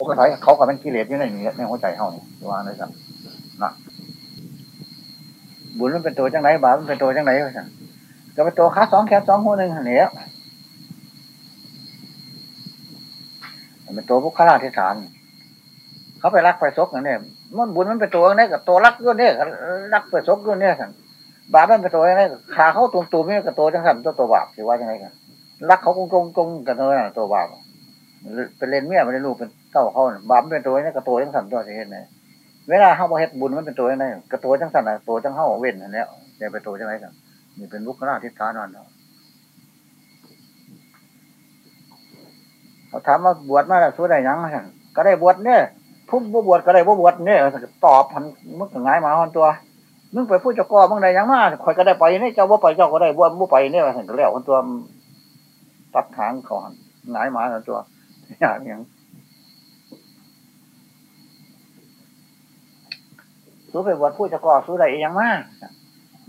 ปกติเขาก็เป็นกิเลสอยู่ในนี้ในหัวใจเขานี่ว่าเลยครับนะบุญมันเป็นตัวจังไรบาปมันเป็นตัวจังไรก็สั่งก็เป็นตัวขาสองแขนสองหัวหนึ่งเหนียวเป็นตัวบุคลาธิฐาน เขาไปรักไปซกอย่างนี้มันบุญมันเป็นตัวนี้กับตัวรักด้วยเนี่ยรักไปซกด้วยเนี่ยสั่งบาปมันเป็นตัวอะไรขาเขาตรงตัวนี่กับตัวจังสันตัวตัวบาปถือว่าจังไรกันรักเขาตรงตรงตรงกันเลยตัวบาป เป็นเลนเมียไม่ได้ลูกเป็นเต้าเขาบาปเป็นตัวนี่กับตัวจังสันตัวสิเห็นไหมเวลาเขาบอเฮ็ดบุญมันเป็นตัวยังไงกับตัวจังสันนะตัวจังเข้าเว้นอันนี้จะเป็นตัวจังไรกันนี่เป็นลุกนาทิศฐานนั่นเขาถามว่าบวชมาแล้วสู้ได้ยังไงก็ได้บวชเนี่ยพุ่มบวชก็ได้บวชเนี่ยตอบพันมึงง่ายมาหันตัวมึงไปพูดจ้าก่อมึงได้ยังมาคอยก็ได้ไปเนี่ยเจ้าว่าไปเจ้าก็ได้บวชบ่ไปเนี่ยเห็นก็แล้วคนตัวตัดทางเขาหันง่ายมาหันตัว อย่างอย่างสู้ไปบวชผู้เจ้าก่อสู้ได้ยังมาก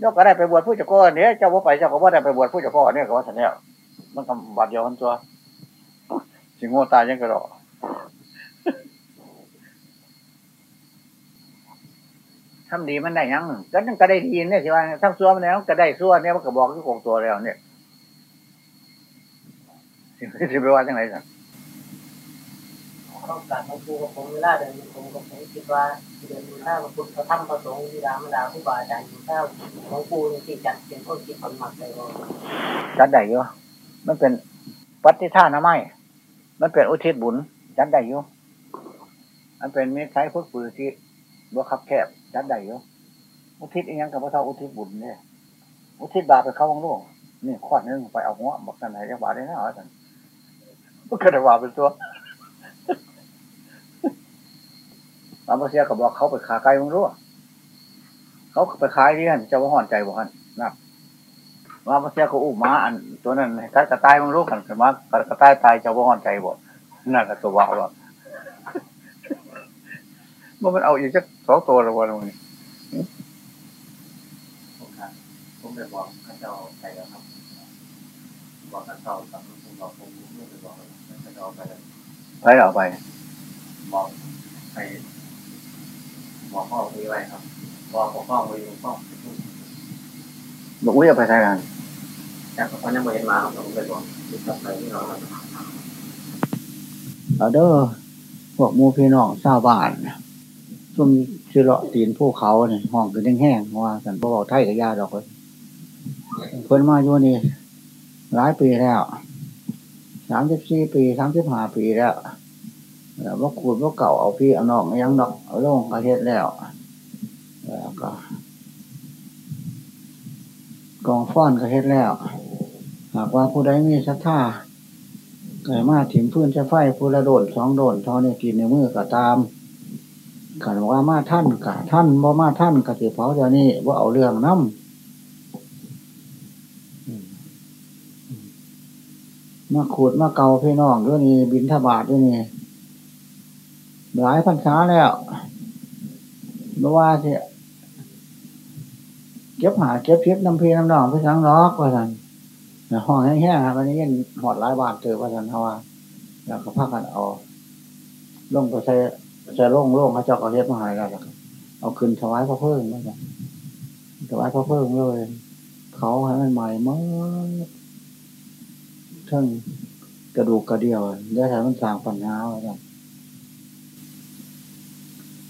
ยกก็ได้ไปบวชผู้เจ้าก่อเนี่ยเจ้าว่าไปเจ้าก็ว่าได้ไปบวชผู้เจ้าก่อเนี่ยก็ว่าสันเนี่ยมันกำบัดเดียวกันตัวสิงโง่ตายยังกระโดดทำดีมันได้ยังก็นั่นก็ได้ดีเนี่ยสิว่าทั้งซัวมันแล้วก็ได้ซัวเนี่ยมันก็บอกที่กงตัวแล้วเนี่ยสิไปว่าจังไรสัก ต้องการของครูกับผมเวลาเดินผมกับผมคิดว่าเดินดูหน้าพระพุทธพระธรรมพระสงฆ์ที่รามดาผู้บาอาจารย์อยู่ข้าวของครูที่จัดเป็นคนคิดคนหมักใจว่าจัดได้อยู่มันเป็นปฏิท่านะไม่มันเป็นอุทิศบุญจัดได้อยู่มันเป็นมิตรใช้พุทธปือที่บ่คับแคบจัดได้อยู่อุทิศอีกยังกับพระเท่าอุทิศบุญเนี่ยอุทิศบาปไปเข้าวังโลกนี่ขวดนึงไปเอาหัวบอกกันไหนจะบาได้นะเหรอท่านก็เกิดบาเป็นตัว อามาเสียกับบอกเขาไปขาไก่มึงรู้เขาไปขายที่นั่นจะว่าห่อนใจบ่ฮันนะว่ามาเสียเขาอุ้มม้าอันตัวนั้นกระต่ายมึงรู้กันกันมากระต่ายตายจะว่าห่อนใจบ่นั่นก็ตัวว่าหรอกมันมันเอาอีกสักสองตัวละวันนี้ผมไปบอกข้าเจ้าไปแล้วครับ บอกข้าเจ้ากับผมบอกผมไม่ไปบอกข้าเจ้าไปแล้วไปเอาไป บอกไป บอกพ่อคุยไว้ครับบอกพ่อคุยพ่อบอกอุ้ยเอาไปใช้งานจากพ่อยังไม่เห็นมาผมไปบอกกลับไปที่นอนเอาเด้อพวกมูพี่น้องชาวบ้านช่วงชื่อเลาะตีนภูเขาเนี่ยห้องก็ยังแห้งว่าสันพวกไทยกับยาดอกเลยเพิ่นมาอยู่นี่หลายปีแล้วสามสิบสี่ปีสามสิบห้าปีแล้ว แล้วว่าขูดว่าเก่าเอาพี่เอานอกยังดอกเอาลงกระเทศแล้วแล้วก็กองฟ้อนกระเทศแล้ว หากว่าผู้ใดมีศรัทธาเกิดมาถิ่มพื้นจะไฟผู้ละโดดสองโดดทอเนี่ยกินในมือก็ตามขันว่ามาท่านกะท่านบ่มาท่านกะสิเผาเดี๋ยวนี้ว่าเอาเรื่องน้ำมาขูดมาเกาพี่น้องด้วยนี่บินทบาทด้วยนี่ หลายพรรษาแล้วเมื่อว่าเสียเก็บหาเก็บเพิบน้ำพีน้ำนองไปสังล็อกว่าสันห้องแห้งๆวันนี้ยังหอดหลายบาทเจอว่าสันเทว่าแล้วก็พักกันเอาลงไปใส่ใส่ล่งล่งพระเจ้าก็เรียกมาหายแล้วเอาขึ้นถวายพระเพิ่มมาจ้ะถวายพระเพิ่มเลย เขาให้มันใหม่มากทั้งกระดูกกระเดียวได้ทำมันสร้างปัญหาไว้จ้ะ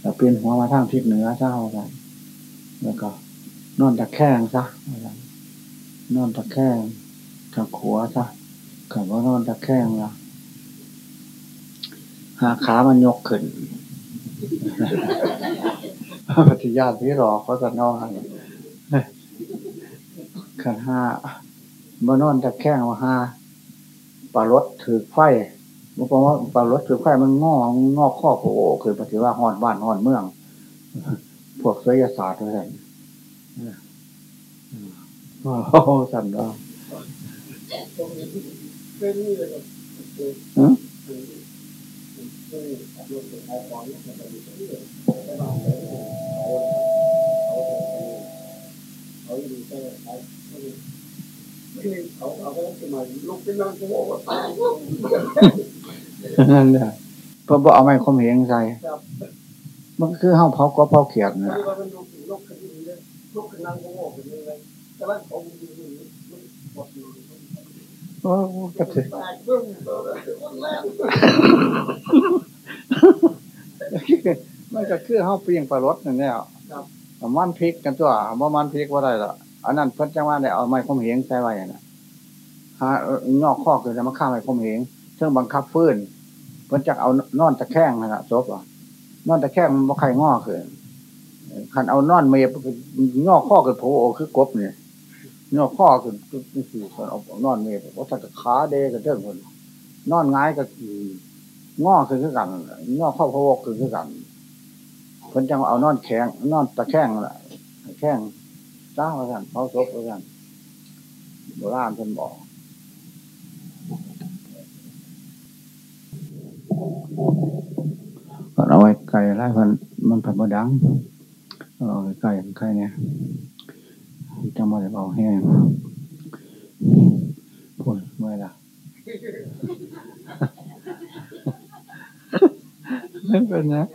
แล้วเปลี่ยนหัวมาทางทิศเหนือเจ้าจ้ะแล้วก็ นอนตะแคงซะนอนตะแคงทางขวาซะขับว่านอนตะแคงละหาขามันยกขึ้นปฏิญาณที่รอเขาจะนอนขันห้าบนอนตะแคงว่าห้าปลารถถือไฟ มันบอกว่าปลารถถือไฟมันงองอข้อโผล่คือปฏิว่าหอนบ้านหอนเมือง พวกเสยศาสตร์อะไรโอ้สั่นก็อืมนั่ นั่นแหละเพื่อบ่เอาไม้คมเหงใส่มันคือห้องเผาก็เผาเขียดนะโอ้ก็ถือมันก็คือห้องเปลี่ยงปลารสนั่นแหละมันพริกกันตัวว่ามันพริกว่าได้ละอันนั้นเพิ่นจังว่าได้เอาไม้คมเหงใส่ไว้น่ะหางอกข้อคือจะมาฆ่าไม้คมเหง เชิงบังคับฟื้นเพิ่นจักเอานอนตะแคงนะศพอะนอนตะแคงมันบ่ใครงอขึ้นคันเอานอนเมย์งอข้อขึ้นโผล่คือกบเนี่ยงอข้อขึ้นนี่คือคนเอานอนเมยว่าะถ้าขาเดกันเรื่องคนนอนง่ายก็คืองอขึ้นคือกันงอข้อพะวกขึ้นคือกันเพิ่นจังเอานอนแข็งนอนตะแคงละแข้งจ้าว่ากันเผาศพว่ากันโบราณเพิ่นบอก ก็เอาไว้ไก่ไล่พันมันผัดบดังเอาไว้ไก่ไก่เนี่ยจังบ่ได้เบาแห้งพูดเมื่อละไม่เป็นนะ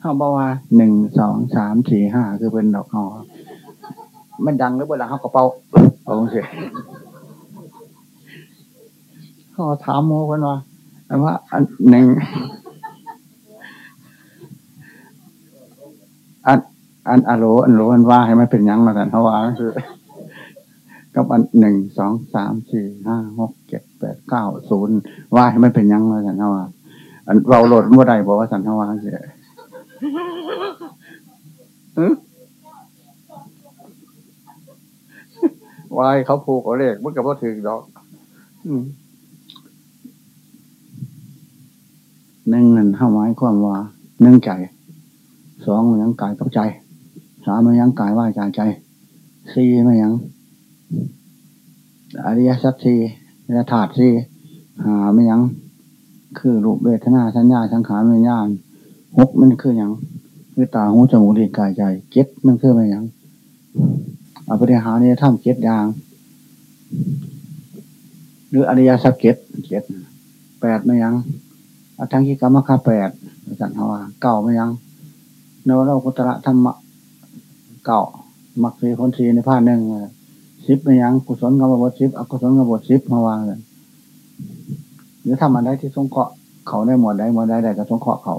เขาบอกว่าหนึ่งสองสามสี่ห้าคือเป็นดอกหอมันดังหรือเปล่าเขากระเป๋าเอาเสีย ขาถามโมกันว่าอันว่าอันหนึ่งอันอันอโลอันโลอันว่าให้มันเป็นยังมาแต่เขาว่าคือกับอันหนึ่งสองสามสี่ห้าหกเจ็ดแปดเก้าศูนย์ว่าให้มันเป็นยังมาแต่เขาว่าอันเราโหลดเมื่อใดบอกว่าสันเขาว่าเสียวายเขาผูกเอาเลขมันกับว่าถึงดอก หนึ่งนั่นห้าไม้ความว่าหนึ่งใจสองมันยังกายกับใจสามมันยังกายว่าใจใจสี่มันยังอริยสัจสี่และถาดสี่หาไม่ยัง คือรูปเวทนาสัญญาสังขารวิญญาณหกมันคือยังคือตาหูจมูกลิ้นกายใจเจ็ดมันคือไม่ยังอภิหารนี่ทำเจ็ดอย่าง หรืออริยสัจเจ็ดเจ็ดแปดไม่ยัง อทั้งที่กรรมค่าแปดสันทวาเก่าไม่ยังโนโลกุตระธรรมะเก่ามักสีคนสีในผ้าหนึ่งสิบไม่ยังกุศลกรรมบทสิบอกุศลกรรมบทสิบมาวางเลยหรือทำอะไรที่สงเคราะห์เขาได้หมดได้หมดได้แต่ก็สงเคราะห์เขา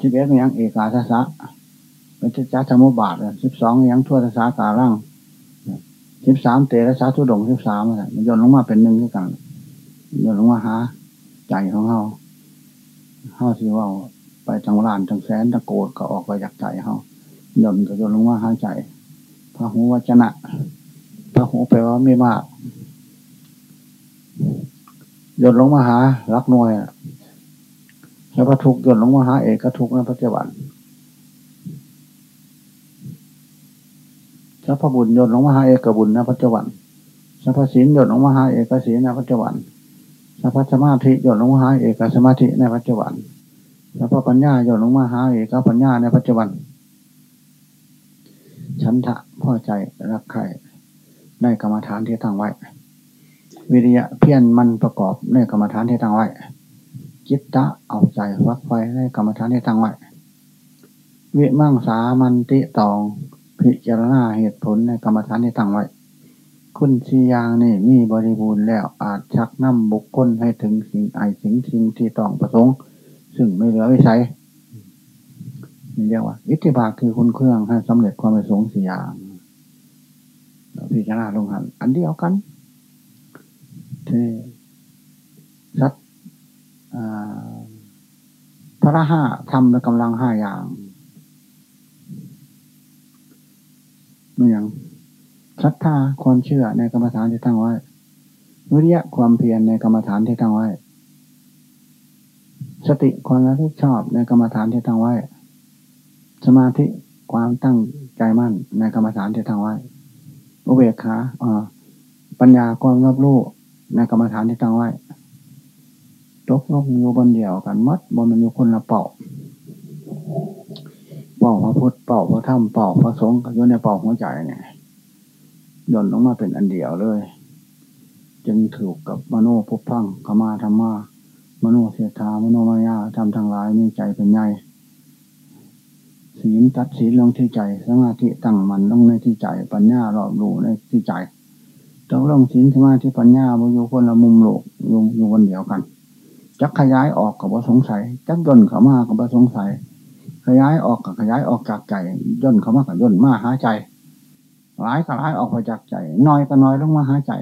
สิบเอ็ดไม่ยังเอกาทศะเป็นจ้าธรรมบาทสิบสองยังทั่วทศกาล่างสิบสามเตระสาทุดงสิบสามมันย่นลงมาเป็นหนึ่งด้วยกันย่นลงมาหาใจของเขา เขาสิว่าไปจังหวานจังแสนตะโกดก็ออกไปจากใจเขาย่นก็ย่นลงมาหาใจพระหูวจนะพระหูแปลว่าไม่มากย่นลงมาหารักหน่วยแล้วพระทุกย่นลงมาหาเอกทุกในปัจจุบันสัพพบุญยนลงมาหาเอกบุญนะปัจจุบันสัพพศีลยนลงมาหาเอกศีลในปัจจุบัน สัพพสมาธิยนต์ลงมาหาเอกสมาธิในปัจจุบันสัพพปัญญายนต์ลงมาหาเอกปัญญาในปัจจุบัน ฉันทะพ่อใจรักใครในกรรมฐานที่ตั้งไว้ วิริยะเพียรมันประกอบในกรรมฐานที่ตั้งไว้จิตตะเอาใจวักไฟในกรรมฐานที่ตั้งไว้วิมังสามันติตอง พิจารณาเหตุผลในกรรมฐานที่ตั้งไว้ คุณชียางนี่มีบริบูรณ์แล้วอาจชักนำบุคคลให้ถึงสิ่งไอสิ่งสิ่งที่ต้องประสงค์ ซึ่งไม่เหลือวิสัยนี่เรียกว่าอิทธิบาทคือคุณเครื่องให้สำเร็จความประสงค์สี่อย่างพิจารณาลงหันอันเดียวกันที่สัตพระห้าทำในกำลังห้าอย่างไม่ยัง ศรัทธาความเชื่อในกรรมฐานที่ตั้งไว้ วิริยะความเพียรในกรรมฐานที่ตั้งไว้ สติความระลึกชอบในกรรมฐานที่ตั้งไว้ สมาธิความตั้งใจมั่นในกรรมฐานที่ตั้งไว้อุเบกขาปัญญาความรับรู้ในกรรมฐานที่ตั้งไว้ตกลงอยู่บนเดียวกันมัดบนมันอยู่คนละเป่าเป่าพระพุทธเป่าพระธรรมเป่าพระสงฆ์อยู่ในเป่าหัวใจเนี่ย ย่นลงมาเป็นอันเดียวเลย จึงถูกกับมโนภพพังขมาธรรมามโนเสถามโนมายาทำทางหลายมีใจเป็นใหญ่ศีลตัดศีลลงที่ใจสมาธิตั้งมันลงในที่ใจปัญญารอบรู้ในที่ใจต้องลงศีลสมาธิปัญญาบอยู่คนละมุมโลกอยู่อยู่คนเดียวกันจักขยายออกกับว่าสงสัยจักย่นเข้ามากับว่าสงสัย ขยายออกกับขยายออกจากใจย่นเข้ามากับย่นมาหาใจ ร้ายก็ร้ายออกไปจากใจ น้อยก็น้อยลงมาหาใจ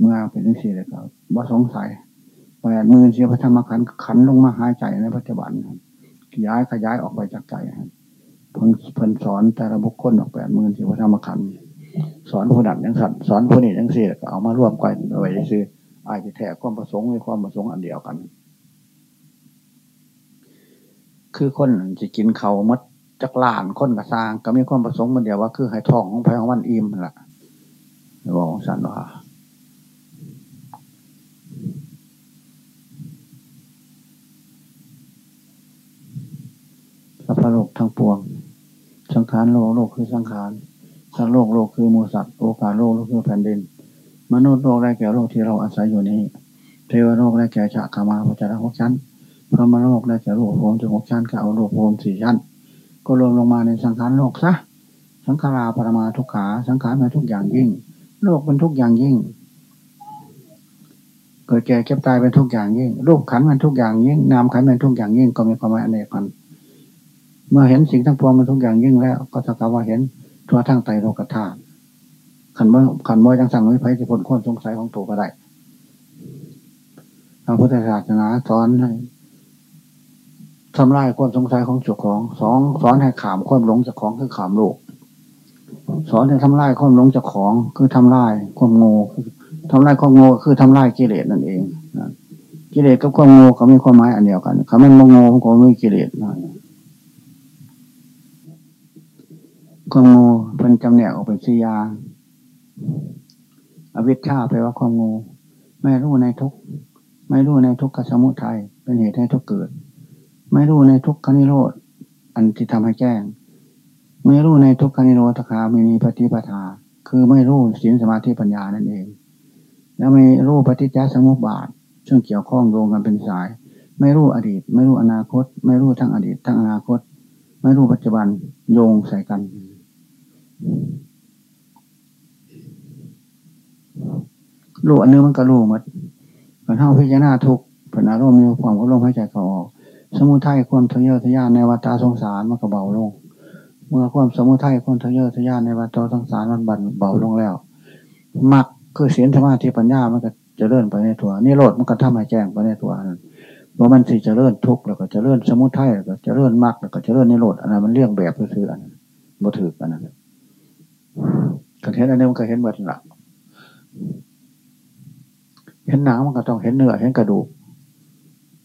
เมื่อเป็นสิ่งสี่เลยครับว่าสงสัยแปดมือเสียพระธรรมขันธ์ขันลงมาหาใจในปัจจุบันขยายขยายออกไปจากใจเพิ่นเพิ่นสอนแต่ละบุคคลออกแปดมือเสียพระธรรมขันธ์สอนผู้ดับยังสัตว์สอนผู้นี้ยังสี่ก็เอามาร่วมกันไว้ซื้ออาจจะแทกความประสงค์ในความประสงค์อันเดียวกัน คือคนจะกินเขามัด จักลานคนกระซาง ก็มีความประสงค์มันเดียวว่าคือให้ทองของพระของวันอิ่มแหละบอกสันว่าสัพพโลกทั้งปวง สังขารโลกโลกคือสังขารสัตว์โลกโลกคือมูสัตว์โอกาสโลกโลกคือแผ่นดิน มนุษย์โลกได้แก่โลกที่เราอาศัยอยู่นี้ เทวโลกได้แก่ฉากามาพระจารหกชั้นพระมโลกได้แก่โลกโภมถึงหกชั้นก็เอาโลกโภมสี่ชั้น ก็รวมลงมาในสังขารโลกซะ สังขาราปรมาทุกขา สังขารเป็นทุกอย่างยิ่ง โลกเป็นทุกอย่างยิ่ง เกิดแก่เก็บตายเป็นทุกอย่างยิ่ง รูปขันเป็นทุกอย่างยิ่ง นามขันเป็นทุกอย่างยิ่ง ก็มีความหมายอันเดียวกันเมื่อเห็นสิ่งทั้งปวงเป็นทุกอย่างยิ่งแล้ว ก็เท่ากับว่าเห็นทั่วทั้งไตรโลกธาตุขันบ่ขันบ่ยังสั่งไว้ไพ่จะพ้นคนสงสัยของตัวก็ได้พระพุทธศาสนาสอนให้ ทำลายความสงสัยของเจ้าของสองสอนให้ขามความหลงเจ้าของคือขามโลก สอนให้ทำลายความหลงเจ้าของคือทำลายความโง่ทำลายความโง่คือทำลายกิเลสนั่นเองกิเลสกับความโง่เขามีความหมายอันเดียวกันเขาไม่โง่เขาไม่กิเลสนะความโง่เป็นจำแนกออกเป็นสี่อย่างอวิชชาแปลว่าความโง่ไม่รู้ในทุกไม่รู้ในทุกขสมุทัยเป็นเหตุให้ทุกเกิด ไม่รู้ในทุกขนิโรธ อันที่ทำให้แจ้ง ไม่รู้ในทุกขนิโรธคาไม่มีปฏิปทา คือไม่รู้ศีลสมาธิปัญญานั่นเอง แล้วไม่รู้ปฏิจจสมุปบาท ซึ่งเกี่ยวข้องโยงกันเป็นสาย ไม่รู้อดีต ไม่รู้อนาคต ไม่รู้ทั้งอดีต ทั้งอนาคต ไม่รู้ปัจจุบันโยงใส่กันรู้อันนึงมันก็รู้หมดมันเท่าพิจารณาทุกผลอารมณ์มีความก็ลมหายใจเขาออก สมุทัยความทะเยอทะยานในวัฏสงสารมันก็เบาลง เมื่อความสมุทัยความทะเยอทะยานในวัฏสงสารมันบันเบาลงแล้วมักคือเสียนธรรมะที่ปัญญามันก็จะเลื่อนไปในตัวนี่โลดมันก็ทำให้แจ้งไปในตัวนั้นเพราะมันสิจะเลื่อนทุกข์แล้วก็จะเลื่อนสมุทัยแล้วก็จะเลื่อนมรรคแล้วก็จะเลื่อนนิโรธอันนั้นมันเรื่องแบบก็คืออันนั้นบ่ถืออันนั้นก็เห็นอันนี้มันก็เห็นหมดละเห็นหนังมันก็ต้องเห็นเนื้อเห็นกระดูก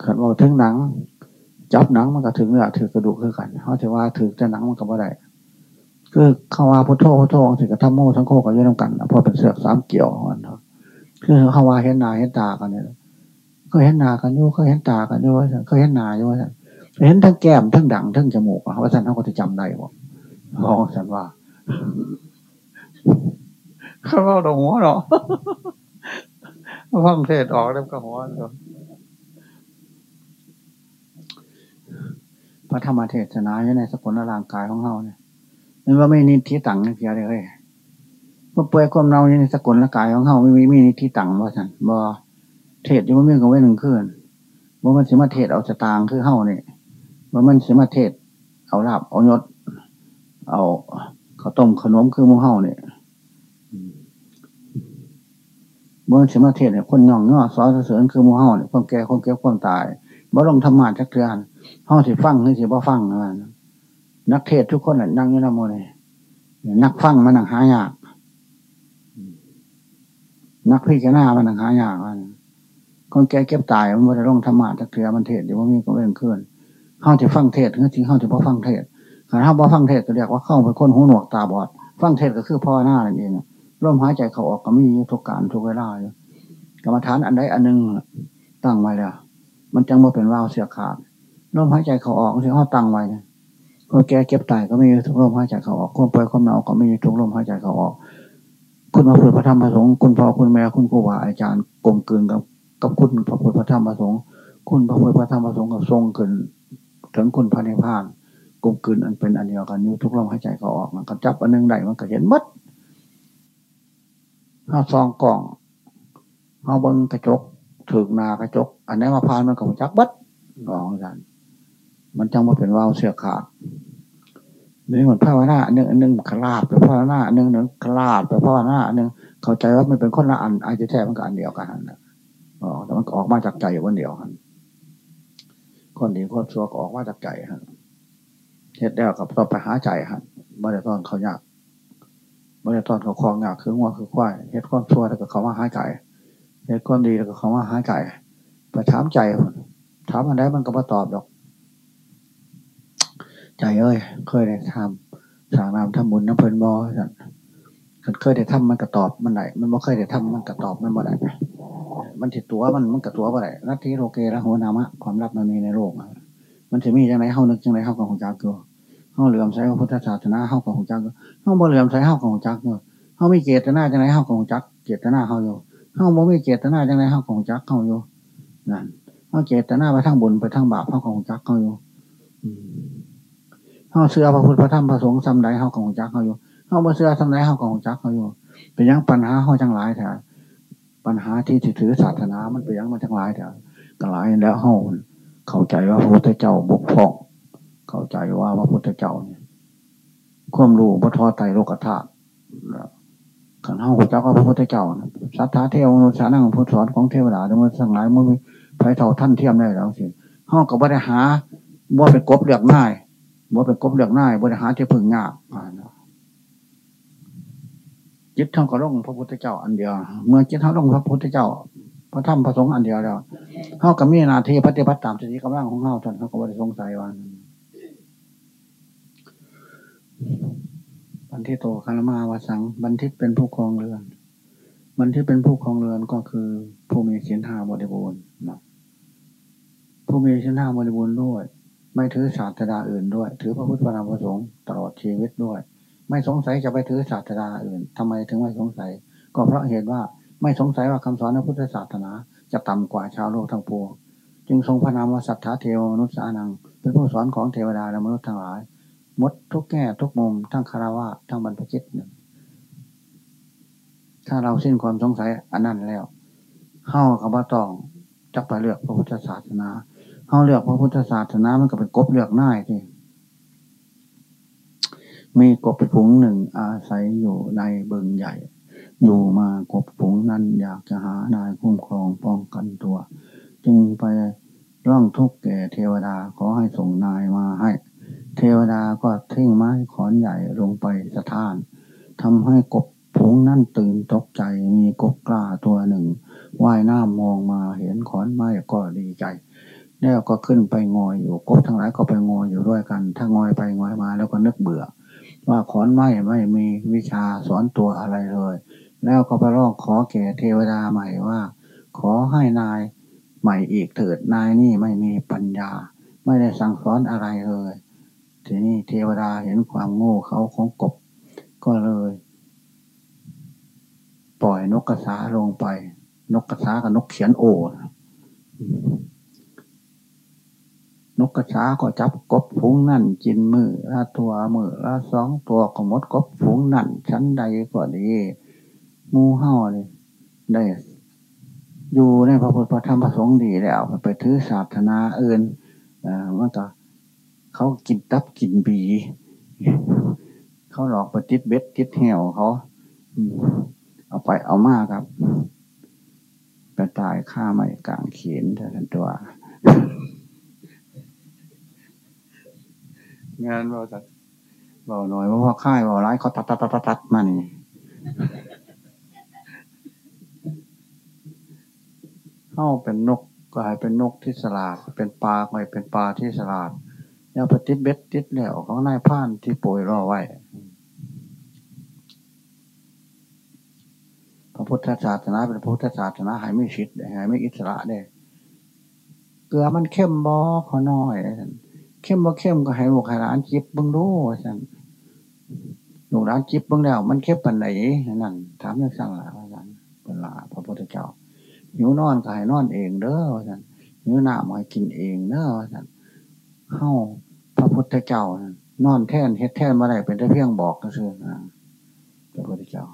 ขันว่าถึงหนัง จับหนังมันก็ถึงเนื้อถือกระดูกคือกันเขาจะว่าถือแต่หนังมันก็บ่ได้คือเข้าว่าพุทโธพุทโธถือกระทำโมทั้งโคกับยืนกันเพราะเป็นเสือกสามเกี่ยวกันเนาะคือเข้าว่าเห็นนาเห็นตากันเนี่ยก็เห็นนากันอยู่ก็เห็นตากันด้วยก็เห็นนาอยู่ว่าเห็นทั้งแก้มทั้งดังทั้งจมูกว่าท่านเขาก็จะจำได้บ่มอฉันว่าเขาเราดงหัวเนาะฟังเทศออกแล้วก็หัวเนาะ พระธรรมเทศนาอยู่ในสกุลร่างกายของเขาเนี่ยมันว่าไม่นิที่ตังนะเพียเลยว่าเปื่อยความเน่าในสกุลร่างกายของเขาไม่มีไม่นิที่ตังว่าสันบ่เทศยังไม่มีกันไว้หนึ่งคืนว่ามันสมาเทศเอาสตางคือเฮ้าเนี่ยว่ามันสมาเทศ เอาลาบเอายศ เอาข้าวต้มขนมคือมูเห่าเนี่ยเมื่อสมาเทศเนี่ยคนย่องย่อสอนเสริญคือมูเห่าเนี่ยความแก่ความเก็บความตายบ่ลงธรรมะจักเทือน ห้องสิฟังหรือสิบ่ฟังนะนักเทศทุกคนน่ะนั่งอยู่นโมเลยนักฟังมันนั่งหายาก นักพิจารณามันนั่งหายากมันคนแก่เก็บตายมันบ่ได้ลงธรรมะจักเทือมันเทศเดี๋ยวมันมีก็เรื่องขึ้นห้องจะฟังเทศหรือจริงห้องจะบ่ฟังเทศถ้าบ่ฟังเทศก็เรียกว่าเข้าเป็นคนหูหนวกตาบอด ฟังเทศก็คือพ่อหน้านั่นเองร่มหายใจเขาออกก็มีทุกการทุกเวลาอยู่กรรมฐานอันใดอันหนึ่งตั้งไว้แล้วมันจังมาเป็นว่าวเสียขาด ร่มหายใจเขาออกที่เขาตังไว้คนแก่เก็บตายก็ไม่มีทุกลมหายใจเขาออกคนป่วยคนเมาก็ไม่มีทุกลมหายใจเขาออก คุณพระพุทธพระธรรมพระสงฆ์คุณพ่อคุณแม่คุณครูบาอาจารย์กลมกลืนกับกับคุณพระพุทธพระธรรมพระสงฆ์คุณพระพุทธพระธรรมพระสงฆ์กับทรงขึ้นถึงคุณพระนิพพานกลมกลืนอันเป็นอันเดียวกันอยู่ทุกลมหายใจก็ออกมันก็จับอันนึงได้มันก็เห็นมัดห้าซองกล่องห้าเบิ้งกระจกถึกนากระจก อันนี้มาพานมันก็จักบัดกองกัน มันจังมาเป็นว่าวเสือขาดนี่เหมือนภาวนาอันนึงอันนึงคลาดไปภาวนาอันนึงหนึ่งคลาดไปภาวนาอันนึงเข้าใจว่ามันเป็นคนละอันอาจจะแท้มันก็อันเดียวกันนะอ๋อแต่มันออกมาจากใจวันเดียวกันคนดีคนชั่วก็ออกมาจากใจฮะเฮ็ดแล้วกับต้องไปหาใจฮะเมื่อตอนเขายากเมื่อตอนเขาคลองยากคือว่าคือควายเฮ็ดความชั่วแล้วก็เขามาหาใจเฮ็ดความดีแล้วก็เขามาหาใจไปถามใจถามอันใดมันก็มาตอบดอก ใจเอ้ยเคยได้ทำสางนามทำบุญน้ำเพลินบอสันเคยได้ทำมันก็ตอบมันไหนมันบ่เคยได้ทำมันก็ตอบมันบ่ได้มันติดตัวมันมันกระตัวบ่ได้นัตถิโลเกละหัวนามะความลับมันมีในโลกมันจะมีจังไรเฮานึกจังไรเฮากับหงจักตัวเฮาเหลื่อมใส่พระพุทธศาสนาเฮากับหงจักเฮาบ่เหลื่อมใส่เฮากับหงจักตัวเฮาไม่เกตนาจังไรเฮากับหงจักเกตนาเฮาอยู่เฮาบ่ไม่เกตนาจังไรเฮากับหงจักเฮาอยู่นั่นเฮาเกตนาไปทั้งบุญไปทั้งบาปเฮากับหงจักเฮาอยู่ เฮาเสื้อพระพุทธพระธรรมพระสงฆ์ซ้ำใดเฮากับหงจักเฮาอยู่เฮาบ่เสื้อซ้ำใดเฮากับหงจักเฮาอยู่ เป็นยังปัญหาเฮาจังหลายแถวปัญหาที่ถือศาสนา มันเป็นยังมันจังหลายแถวก็หลายแล้วเฮาเข้าใจว่าพระพุทธเจ้าบกพร่องเข้าใจว่าพระพุทธเจ้าเนี่ยความรู้พระทอไตโลกธาตุขันเฮาเจ้าก็พระพุทธเจ้าสัทธาเทวมนุษย์สานังพุทธสอนของเทวดาเมื่อสังหลายมือไผ่เท่าท่านเทียมได้แล้วสิเฮาก็บ่ได้หาบ่าเป็นกบเลือกง่าย บ่เป็นกบเลือกง่ายบ่ได้หาที่พึ่งยากจิตเท่ากับลงพระพุทธเจ้า อันเดียว เมื่อจิตเท่าลงพระพุทธเจ้า พระธรรมพระสงฆ์อันเดียวแล้วเท่ากับมีนาทีปฏิบัติตามสติกำลังของเท่าท่านเขาก็ไม่ได้สงสัยว่าบันทิโตคารมาวสัง บันทิตเป็นผู้ครองเรือน บันทิตเป็นผู้ครองเรือนก็คือผู้มีศีลห้าบริบูรณ์ผู้มีศีลห้าบริบูรณ์ด้วย ไม่ถือศาสดาอื่นด้วย ถือพระพุทธธรรมประสงค์ตลอดชีวิตด้วย ไม่สงสัยจะไปถือศาสดาอื่นทำไมถึงไม่สงสัย ก็เพราะเหตุว่าไม่สงสัยว่าคำสอนในพุทธศาสนา จะต่ำกว่าชาวโลกทั้งปวงจึงทรงพระนามว่าสัทธาเทวมนุษย์สานัง เป็นผู้สอนของเทวดาและมนุษย์ทั้งหลายมดทุกแง่ทุกมุมทั้งคารวะทั้งบรรพชิตถ้าเราสิ้นความสงสัยอันนั้นแล้วเข้ากับว่าต้องจักไปเลือกพระพุทธศาสนา เขาเลือกพระพุทธศาสนามันก็เป็นกบเลือกง่ายที่มีกบผงหนึ่งอาศัยอยู่ในเบิงใหญ่ อยู่มากบผงนั้นอยากจะหานายคุ้มครองป้องกันตัว จึงไปร่องทุกข์แก่เทวดาขอให้ส่งนายมาให้ เทวดาก็ทิ้งไม้ขอนใหญ่ลงไปสะท้านทำให้กบผงนั่นตื่นตกใจมีกบกล้าตัวหนึ่งว่ายน้ามองมาเห็นขอนไม้ก็ดีใจ แล้วก็ขึ้นไปงอยอยู่กบทั้งหลายก็ไปงอยอยู่ด้วยกัน ถ้างอยไปงอยมาแล้วก็นึกเบื่อ ว่าขอนไม้ไม่มีวิชาสอนตัวอะไรเลย แล้วก็ไปร้องขอแก่เทวดาใหม่ว่า ขอให้นายใหม่อีกเถิดนายนี่ไม่มีปัญญา ไม่ได้สั่งสอนอะไรเลย ทีนี้เทวดาเห็นความโง่เขาของกบ ก็เลย ปล่อยนกกระสาลงไป นกกระสากับนกเขียนโอ นกกระสาก็จับกบฝูงนั่นกินมือละตัวมือละสองตัวก็มดกบฝูงนั่นชั้นใดก็ดีมูเห่าเลยได้อยู่ในพระพุทธธรรมประสงค์ดีแล้วไปถือศาสนาอื่นอ่ามันก็เขากินตับกินบี เขาหลอกไปติดเบ็ดติดเหี่ยวเขาเอาไปเอามาครับไปตายฆ่าไม่กลางเขียนทันตัว งานเราจัดบาหน่อยว่าพ่อค่ายบาร้ายเขาตัดตัดตัดตัดมานี่เข้าเป็นนกกลายเป็นนกที่สลาด เป็นปลากลายเป็นปลาที่สลาดแล้วปฏิดเบ็ดติดแล้วของนายพานที่ป่วยรอไว้ พระพุทธศาสนาเป็นพุทธศาสนาหายไม่ชิดหายไม่อิสระเด้เกลือมันเข้มบอขอน้อย เข้มบ่เข้มก็ให้ลูกให้หลานจิบบึงดูสันลูกร้านจิบเบื้งแล้ว มันเข้บปันไหนนั่นถามเรื่องสั่งละว่าสั่งเป็นละพระพุทธเจ้าหิวนอนก็ให้นอนเองเด้อสั่งหิวหน้ามากินเองเด้อสั่งเข้าพระพุทธเจ้านอนแท่นเฮ็ดแท่นมาได้เป็นได้เพียงบอกก็คือนะพระพุทธเจ้า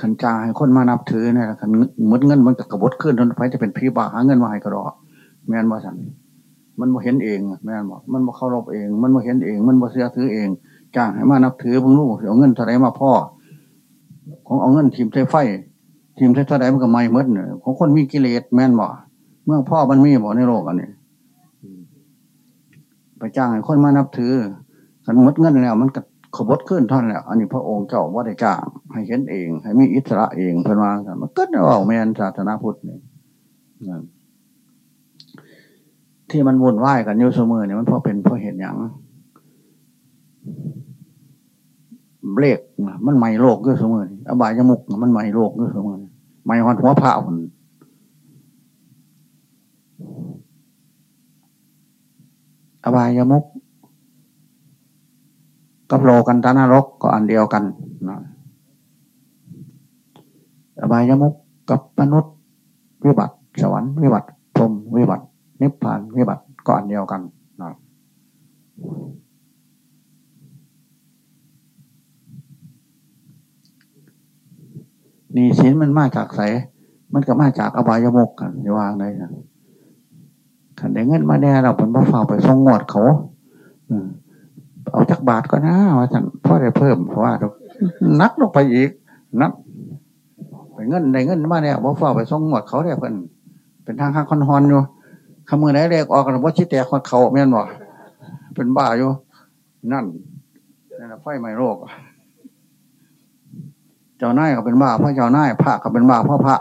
ขันจาให้คนมานับถือเนี่ยขันมดเงินมันกระบดขึ้นทนไฟจะเป็นพี่บาหาเงินมาให้กระดอแม่นว่าสั่น มันมาเห็นเองแม่นบอกมันมาเคารพเอง มันมาเห็นเอง มันมาเสียถือเองจ้างให้มานับถือพงลูกเอาเงินเท่าไรมาพ่อ ของเอาเงินทีมใช้ไฟ ทีมใช้เท่าไรมันก็ไม่เมดเนี่ยของคนมีกิเลสแม่นบอกเมื่อพ่อมันมีบอกในโลกอันนี้ไปจ้างให้คนมานับถือขันมดเงินแล้ว มันก็ขบดขึ้นท่อนแล้ว อันนี้พระองค์เจ้าว่าได้จ้าง ให้เห็นเอง ให้มีอิสระเองเพิ่นว่ามันก็เอาแมนศาสนาพุทธเนี่ย ที่มันวุ่นวายกันอยู่เสมอเนี่ยมันเพราะเป็นเพราะเห็นอย่างเบรกมันไม่โลกก็เสมออบายจมุกมันไม่โลกก็เสมอไม่หอนหัวผ้าคนอบายมุกกับโลกันตานรกก็อันเดียวกันนะอบายมุกกับมนุษย์วิบัติสวรรค์วิบัติพรมวิบัติ นิพพานวิบัติก็อันเดียวกันนะนี่สินมันมาจากใสมันก็มาจากอบายมุกกันอยู่วางเลยนะขันได้เงินมาแน่เราเป็นบ่ฝ่าไปทรงงวดเขาเอาจักบาทก็นะว่าท่านพ่อได้เพิ่มเพราะว่านักลงไปอีกนับไปเงินได้เงินมาเนี่ยบ่ฝ่าไปทรงงวดเขาเนี่ยเพิ่นเป็นทางข้างคอนฮอนอยู่ คำมือไหนเรียกออกกันว่าชิแต่คนเขาแม่นบ่เป็นบ้าอยู่ นั่นนั่นไฟไหม้โรคเจ้านายก็เป็นบ้าพระเจ้านายพระก็เป็นบ้าพระพระ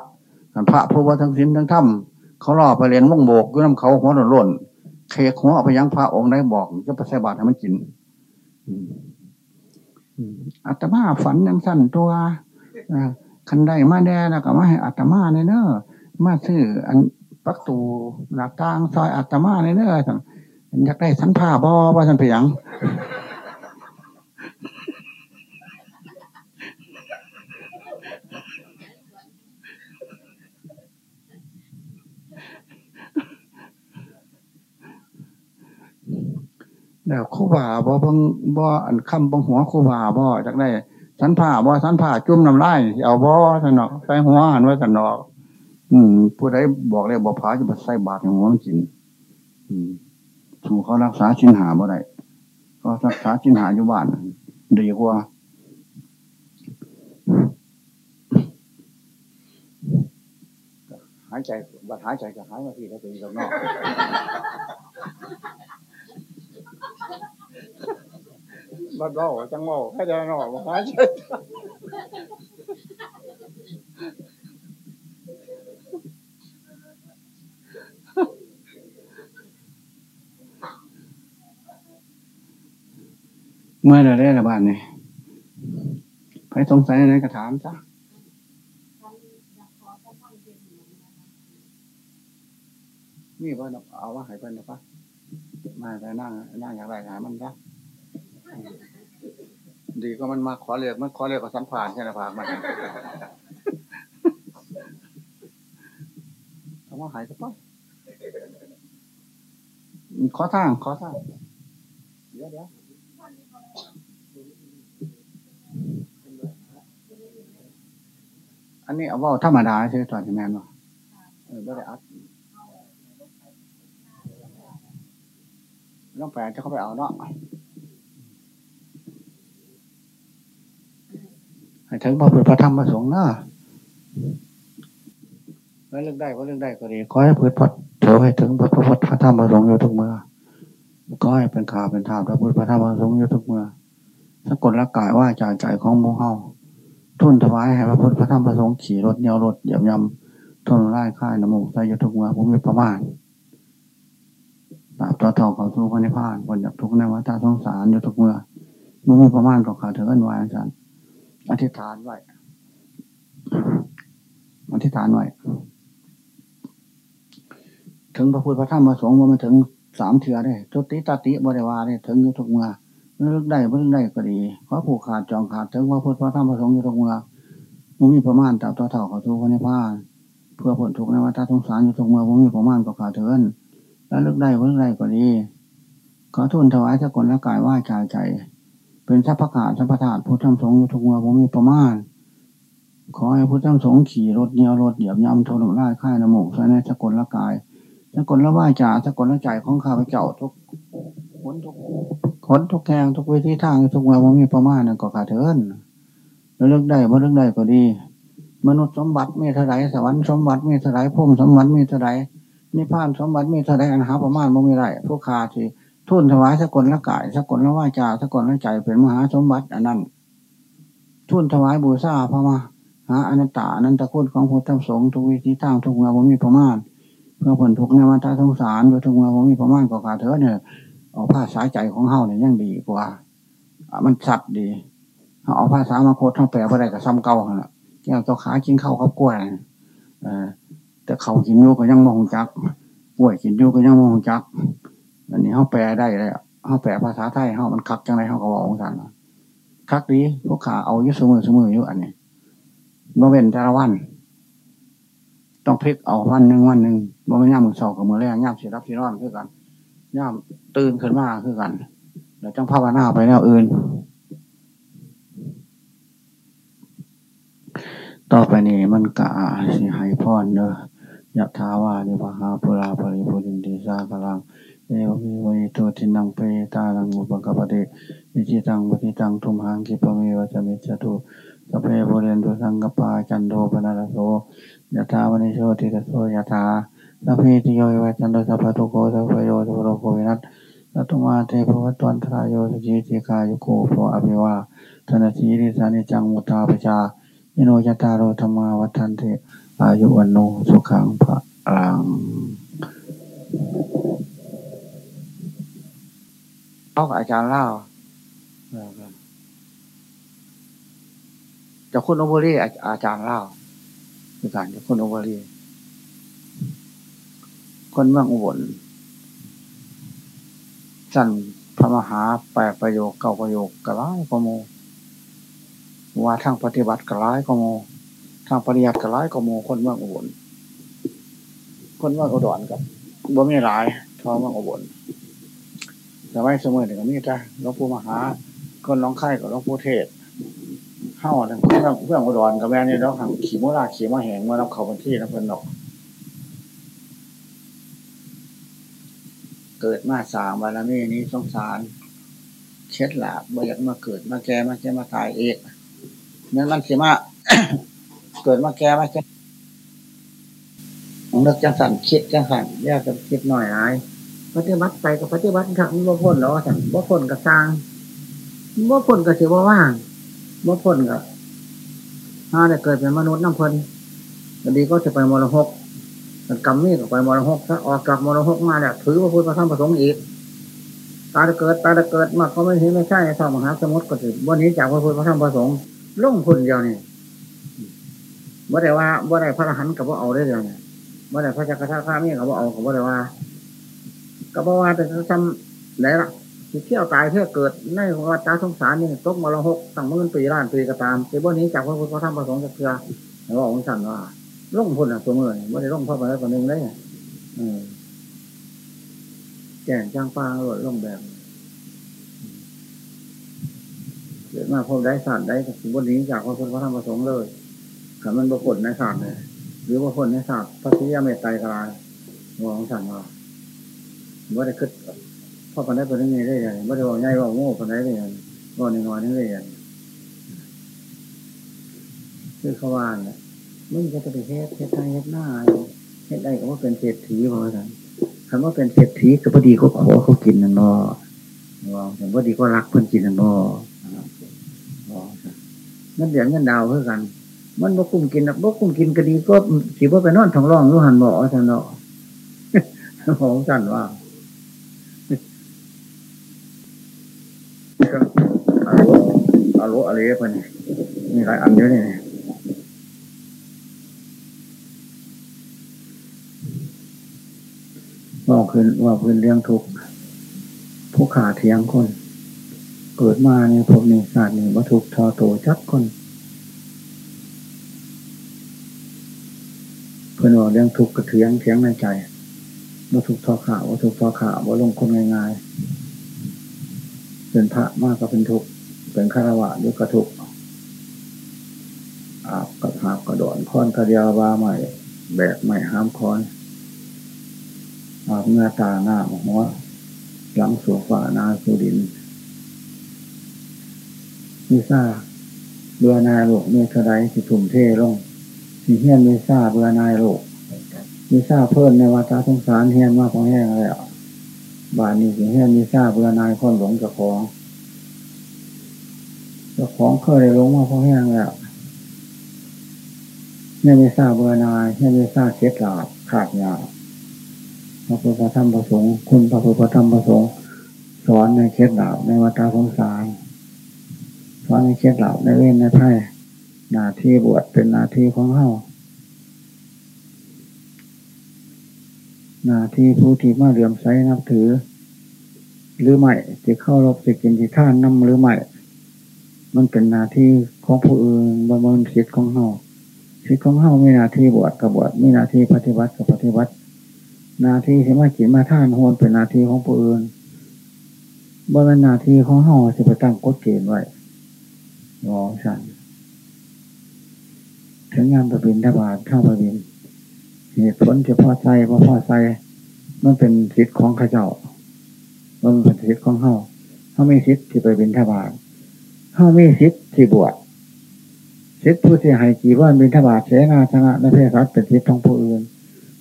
กันพระผู้ว่าทั้งสิ้นทั้งถ้ำเขาล่อไปเรียนม่งโบกด้วยน้ำเขาหัวหล่นเคกหัวเอาไปยังพระองค์ได้บอกจะไปใส่บาตรให้มันกินอาตมาฝันยังสั้นตัวคันได้มาแด่แล้วก็มาให้อาตมาในเนอมาซื้ออัน ปักตูหลักทางซอยอาตมาในเนออยากได้สันผ้าบอว่าสันเพียงแล้วคู่บ่าบ่บังบ่อันคำบังหัวคู่บ่าบ่จากได้สันผ้าบ่สันผ้าจุ่มน้ำลายเอาบ่สนอกใส่หัวหันไว้สนอก อืมผู้ใดบอกเลยบอกพาจะไปใส่บาตรหัวมันกิน อืมถูกเขารักษาชินหาบ่ได้ก็รักษาชินหาอยู่บ้านดีกว่าหายใจบัดหายใจจะหายมาที่แล้วเป็นตรงนอกบัดเบาจังเบาให้ได้นอมาหายใจเมื่อเราได้ระบาดเนี่ยไปสงสัยอะไรก็ถามจ้ะนี่เพิ่นเอาว่าหายเพิ่นนะปะมาแต่นั่งนั่งอย่างไรหามันจ้ะดีก็มันมาขอเรียกมันขอเรียกกับสัมผัสใช่ไหมพากมันเอาว่าหายก็ปะขอทางขอทางเดี๋ยวเดี๋ยว อันนี้เอาว่าธรรมดาใช่ไหมตอนที่แม่นวะเออไม่ได้อัดต้องแปลจะเข้าไปเอาเนาะให้ถึงพระพุทธพระธรรมพระสงฆ์เนาะแล้วเรื่องได้ก็เรื่องได้ก็ดีขอให้พุทธพจน์เถอให้ถึงพระพุทธพระธรรมพระสงฆ์อยู่ทุกเมื่อก็ให้เป็นข่าวเป็นธรรมพระพุทธพระธรรมพระสงฆ์อยู่ทุกเมื่อสะกดละกายว่าใจใจของมูเฮา ทุนถวายให้พระพุทธพระธรรมพระสงฆ์ขี่รถเนียวรถเหยียบยำทุนไล่ค่ายน้ำมูกใส่ยทุกเมื่อผมมีประมาณตาบตัวทองของสู้พระนิพพานคนอยากทุกในวัฏสงสารอยู่ทุกเมื่อมุ่งประมาณกับขาเถินไว้อาจารย์อธิษฐานไว้อธิษฐานไว้ถึงพระพุทธพระธรรมพระสงฆ์ว่ามันถึงสามเถื่อได้ทุติตติบริวารได้ถึงยทุกเมื่อ เลิกได้เพิ่งได้ก็ดีเพราะผูกขาดจองขาดถึงว่าพุทธพระธรรมพระสงฆ์อยู่ตรงเมืองมันมีประมาณต่ตัวเท่าขาทุกคนในผ้าเพื่อผลทุกในวัฏสงสารอยู่ตรงเมืองมันมีประมาณก็ขาดเถินแล้วลิกได้เพิ่งได้ก็ดีขอทุนถวายสกุลและกายว่าใจใจ เป็นสัพพะขาสัพพะธาตุพุทธธรรมสงฆ์อยู่ตรงเมืองมันมีประมาณขอให้พุทธธรรมสงฆ์ขี่รถเนียวรถเหยียบย่ำทนไล่ค่ายน้ำมูกใส่ในสกุลละกายสกุลละว่าจ่าสกุลละใจของข้าพเจ้าทุก ผลทุกขนทุกแกงทุกวิธีทางทุกวันว่ามีประมาณนั่นก็ขาดเถินแล้วเลือกได้บ่เลือกได้ก็ดี มนุษย์สมบัติมีเท่าไรสวรรค์สมบัติมีเท่าไรพุ่มสมบัติมีเท่าไรนิพพานสมบัติมีเท่าไรอันหาประมาณบ่มีไรผู้ขาที่ทุนถวายสกุลละกายสกุลละว่าจาสกุลละใจเป็นมหาสมบัติอันนั้นทุนถวายบูชาพระมาหาอนัตตานันตะคุณของพุทธสงฆ์ทุกวิธีทางทุกวันบ่มีประมาณเพื่อผลทุกในวัฏสงสารโดยทุกวันบ่มีประมาณก็ขาดเถินเนี่ย เอาผ้าสายใจของเฮาเนี่ยยังดีกว่า มันสัตว์ดีเอาภาษามาโคตรทั้งแปลว่าได้กับซ้ำเก่าฮะแก้วเจ้าขากินข้าวข้าวกล้วยแต่เขากินยูก็ยังมองจักกล้วยกินยูก็ยังมองจักอันนี้เขาแปลได้เลยเขาแปลภาษาไทยเขามันคักจังไรเขาก็บอกองสันคักดีพวกขาเอายุสมือสมืออยู่อันนี้เมื่เว้นแต่ละวัน ต้องพลิกเอาวันหนึ่งวันหนึ่งเมื่ย่ามมือสองกับมือแรกย่ามเสียรับที่นอนคือกันย่าม ตื่นขึ้นมาคือกันแล้วจังภาวนาไปแนวอื่น ต่อไปนี้มันกะสิหายพรเนอะยะทาวานิพหาปุราปริปุรินติสากลังเอวมีวิโตทินังเปตาลังอุปกปะเดอิจิตังปฏิตังทุมหังกิปะเมวะจมิจตุสเพโบเรนตุสังกปาจันโทปนาลโสยะทาวนิโชติตโสยะทาสัพเพติโยวิจันโตสัพพะทุโกสัพพโยสัพพโรโควินัส สัตมาเตภวตวันทรายโยสุจิติกายุโกโภอภิวาธนสีริสานิจังมุตาปชาอิโนยตาโรธรรมาวัฏันเตอายุวันโนสุขังพระลังเอาอาจารย์เล่าจะคุณอบุรีอาจารย์เล่าคือการจะคุณอบุรีคนเมืองอุบล สั่นพระมหาแปดประโยคเก้าประโยคกระไรกโมว่าทางปฏิบัติกระไรกโมทางปริยัติกระไรกโมคนเมืองอุบลคนเมืองอุดรกับบ่มีหลายทอเมืองอุบลแต่ไม่เสมอหนึ่งก็มีจ้ะหลวงปู่มหาคนน้องไข่กับหลวงปู่เทศเข้าเพื่อนเพื่อนอุดรกับแม่นี่แล้วทางขี่มุราขี่มาแหงมารับเขาบนที่นะเพื่อนดอก เกิดมาสางบารมีนี้สงสารเช็ดหลาบอยากมาเกิดมาแก่มาแก่มาตายเองนั่นมันสิมาเกิดมาแก่มาแก่ของนักจังสันคิดจังสันยากจะคิดหน่อยหายปฏิบัติไปกับปฏิบัติครับบ่พ้นหรอสันบ่พ้นกับสร้างบ่พ้นกับสิบ่ว่างบ่พ้นกับถ้าได้เกิดเป็นมนุษย์น้ำพลนดีก็จะไปมรหกันกรรมนี่ก็ไปมรหกถ้าออกจากมรหกมาเนี่ยถือว่าพุทธพระธรรมประสงค์อีกตายเกิดตายเกิดมาเขาไม่เห็นไม่ใช่ในสมหาสมุทรก็ถือวันนี้จากพระพุทธพระธรรมประสงค์ล่งพุนเดียวนี่บ่ได้ว่าบ่ได้พระอรหันต์กับว่าเอาได้เดียวนี่บ่ได้พระจักรพรรดิข้ามีกับว่าเอากับบ่ได้ว่ากับว่าแต่ทำไหนล่ะที่เที่ยวตายเที่ยวเกิดในวัฏสงสารนี่ตกมรหกตั้งมื่นปีล้านปีก็ตามแต่วันนี้จากพระพุทธพระธรรมประสงค์จะเพื่อแล้วอกองค์สั่นว่า ล่งพุนอะตัวเมื่อไม่ได้ล่งพ่อไปแล้วตัวหนึ่งได้อืมแก่งจ้างฟ้าหลดล่งแบบเกิดมาพบได้ศาสตร์ได้กับวันนี้จากพระพุทธพระธรรมประสงค์เลยขันมันประกฏในศาสตร์เลยหรือว่าคนในศาสตร์พระศิยาเมตไตรกลายมองสั่งว่าว่าได้ขึ้นพ่อคนได้เป็นยังไงได้ยังว่าได้บอกง่ายว่าโง่คนได้ได้ยังว่าในน้อยนี่ได้ยังคือขว่าเนี่ย มึงจะไปเฮ็ดเฮ็ดทางเฮ็ดหน้าเฮ็ดได้ก็ว่าเป็นเศรษฐีพอสันคำว่าเป็นเศรษฐีก็พอดีก็ขอเขากินนั่นบ่ว่าแต่พอดีก็รักเพิ่นกินนั่นบ่นั่นเดี๋ยวเงินดาวเพื่อกัน มันบ่คุ้มกินนะบ่คุ้มกินก็ดีก็สิบ่ไปนอนท้องร่องรู้หันบ่อท่านเนาะของท่านว่าอาโลอาโลอะไรเพิ่นมีหลายอันเยอะนี่ ว่าคืนว่าคืนเลี้ยงทุกผู้ขาเทียงคน เกิดมาเนี่ยพวกนี้ศาสตร์นี่วัตถุทอโตจักคนเพื่อนว่าเรื่องทุกข์กระเทียงเทียงในใจวัตถุทอขาวัตถุทอขาว่าลงคนง่ายๆเป็นพระมากก็เป็นทุกข์เป็นฆราวาสยุกระทุกข์อาบกระหาบกระโดดค้อนกระเดียวบาใหม่แบบใหม่ห้ามค้อน อาบเงาตาหน้าหัวหลังสูฝ่านาสูดินมีซ่าเบื่อนายโลกเมื่อเท่าไรสิถุ่มเทลงสิเฮียนมีซ่าเบื่อนายโลกมีซ่าเพิ่นในวาตาสงสารเฮียนมากของแห้งแล้วบานนี้สิเฮียนมีซ่าเบื่อนายคนหลงกับของเจ้าของเคยได้ลงมาของแห้งแล้วเนี่ยมีซ่าเบื่อนายเนี่ยมีซ่าเช็ดหลาบขาดยา ระพุทธธรรมประสงค์คุณพระพุทธธรรมประสงค์สอนในเคล็ดหลาบในวาตาสงสารสอนในเคล็ดหลาบในเว้นในไพ่หน้าที่บวชเป็นหน้าที่ของเฮาหน้าที่ผู้ที่มาเลื่อมใสนับถือ หรือไม่จะเข้ารบจะกินที่ท่านน้ำหรือไม่มันเป็นหน้าที่ของผู้อื่นบำเพ็ญสิทธิ์ของเฮาสิทธิ์ของเฮามีหน้าที่บวชกับบวชมีหน้าที่ปฏิบัติกับปฏิบัติ นาที่ที่มากินมาท่านหวนเป็นนาทีของผู้อื่นบ่เป็นนาทีของเฮาสิไปตั้งกฎเกณฑ์ไว้รอสั่นถึงงานประบินทบาทเข้าประบินเหตุผลจะพอใจว่าพอใจมันเป็นสิทธิ์ของข้าเจ้ามันเป็นสิทธิ์ของเฮาเฮาไม่สิทธิ์ที่ไปบินทบาทเฮาไม่สิทธิ์ที่บวชสิทธิ์ผู้เสียหายกี่ว่าบินทบาทเสนาชนะในเพศรัฐเป็นสิทธิ์ของผู้อื่น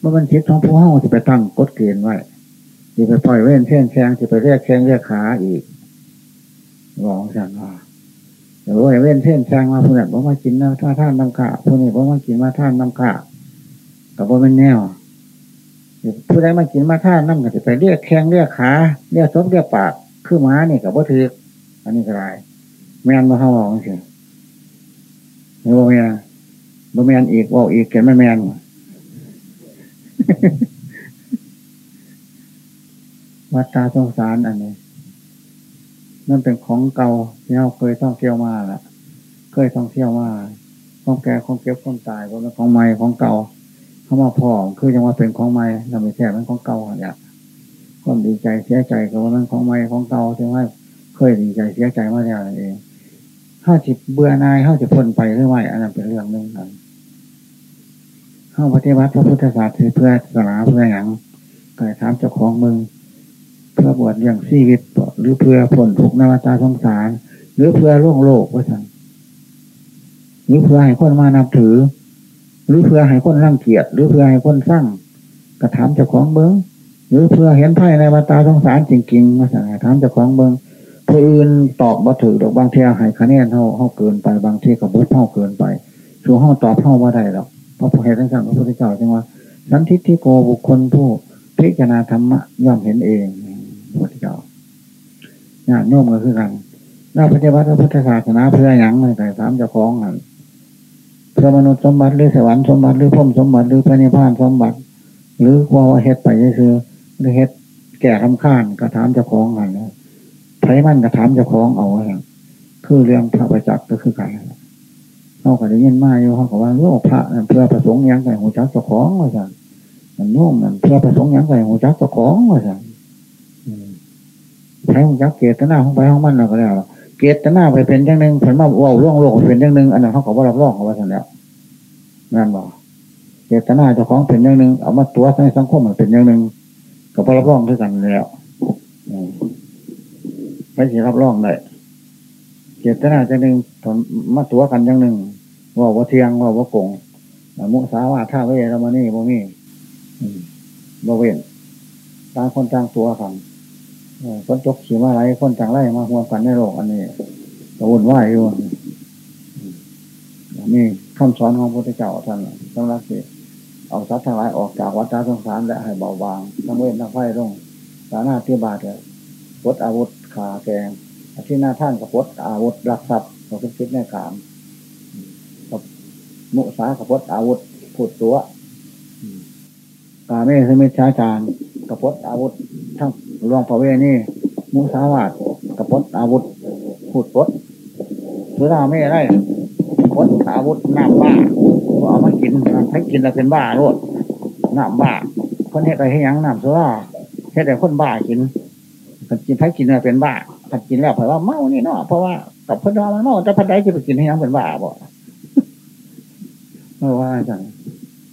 เมื่อมันสิทธิ์ของผู้เฮาจะไปตั้งกฎเกณฑ์ไว้ที่ไปปล่อยเว้นเท่นแซงที่ไปเรียกแข้งเรียกขาอีกรองสั่นว่าเดี๋ยวเว้นเท่นแซงมาผู้นั้นบอกมากินน้ำท่าท่านน้ำกะผู้นี้บอกมากินมาท่านน้ำกะกับว่ามันแนวผู้ใดมากินมาท่านน้ำก็จะไปเรียกแข้งเรียกขาเรียกซบเรียกปากคือม้านี่กับว่าถืออันนี้ก็ได้แม่นมาเข้าบอกสิหรือว่าแม่บ่แม่นอีกว่าอีกเกิดไม่แม่น วัดตาสงสารอันนี้นั่นเป็นของเก่าที่เราเคยท่องเที่ยวมาละเคยท่องเที่ยวมาของแก่ของเก็บของตายก็เป็นของใหม่ของเก่าเข้ามาพอคือยังว่าเป็นของใหม่เราไม่แท้เป็นของเก่าเนี่ยความดีใจเสียใจก็ว่ามันของใหม่ของเก่าใช่ไหมเคยดีใจเสียใจมาแล้วเองถ้าจิตเบื่อนายเข้าจะพ้นไปหรือไม่อันนั้นเป็นเรื่องหนึ่งนั้น เข้าปฏิบัติพระพุทธศาสนาเพื่อสนาเพื่ออย่างก็ถามเจ้าของมึง เพื่อบวชอย่างชีวิต หรือเพื่อผลทุกนวตาสงสาร หรือเพื่อล่วงโลกว่าสั่งหรือเพื่อให้คนมานับถือ หรือเพื่อให้คนร่างเกียรติหรือเพื่อให้คนสร้างกระถามเจ้าของเบิ้งหรือเพื่อเห็นไพ่ในมาตาสงสารจริงๆมาสั่งถามเจ้าของเบิ้งผู้อื่นตอบมาถือดอกบางเทียให้คะแนนเท่าเท่าเกินไปบางเที่กับบุญเท่าเกินไปส่วนห้องตอบเท่าว่าได้หรอก พราะพอเหตุทั้งสาพระพุทธเจ้าจึงว่า สันทิฏฐิโกบุคคลผู้พิจารณาธรรมะย่อมเห็นเองพระพุทธเจ้าญาติโน้มก็คือกันเราปฏิบัติพระพุทธศาสนาเพื่ออย่างไรแต่สามเจ้าของกันเพื่อมนุษย์สมบัติหรือสวรรค์สมบัติหรือพุ่มสมบัติหรือพระนิพพานสมบัติ หรือว่าเฮ็ดไปคือหรือเฮ็ดแก่คำข้านก็ถามเจ้าของกันนะไผมันก็ถามเจ้าของเอาคือเรื่องพระประจักษ์ก็คือกัน เขาก็ได้ยินมาอยู่เขาก็ว่าโลกพระเพื่อประสงค์ยังไงหัวจักเจ้าของว่าสั่งมันโน้มนั่นเพื่อประสงค์ยังไงหัวจักเจ้าของว่าสั่งใช้หัวจักเกตนาของไปของมันเราก็แล้วเกตนาไปเป็นอย่างหนึ่งผลมาว่าร่วงโลกเป็นอย่างหนึ่งอันนั้นเขาก็ว่ารับรองเขาว่าสั่งแล้วนั่นบอกเกตนาเจ้าของเป็นอย่างหนึ่งเอามาตัวในสังคมมันเป็นอย่างหนึ่งก็ว่ารับรองด้วยกันแล้วไม่ใช่รับรองได้เจตนาจังหนึ่งมาตัวกันจังหนึ่ง ว่าว่าเทียงว่าว่าโกงมุสาวาท่าเวรมานี่บ่มีบ่เว้นต่างคนต่างตัวกันคนจกขี่มาไรคนต่างไล่มาหัวกันในโลกอันนี้กระวนไหวอยู่นี่คำสอนของพระพุทธเจ้าท่านต้องรักสิเอาทรัพย์ทั้งหลายออกจากวัฏสงสารและให้เบาบางทั้งเว้นทั้งไฟลงสาหน้าที่บาดเลยปดอาวุธขาแกงที่หน้าท่านกับปดอาวุธรักทรัพย์เราคิดในขาม มุสากับปดอาวุธพูดตัวกาเมสมิชาจารกับปดอาวุธ ทั้งรวงพระเวนี่มุสาวาตกับปดอาวุธขูดปดสุราไม่ได้ปดอาวุธน้ำบ้าเอามากินให้กินแล้วเป็นบ้าโลดน้ำบ้าคนเฮ็ดอะไรให้ยังน้ำสุราเฮ็ดแต่คนบ้ากินกินให้กินแล้วเป็นบ้าถ้ากินแล้วเพราะว่าเมานี่เนาะเพราะว่ากับเพื่อนเรามันเมาแต่พันใดจะไปกินให้ยังเป็นบ้าบ่ ไม่ว่าจัง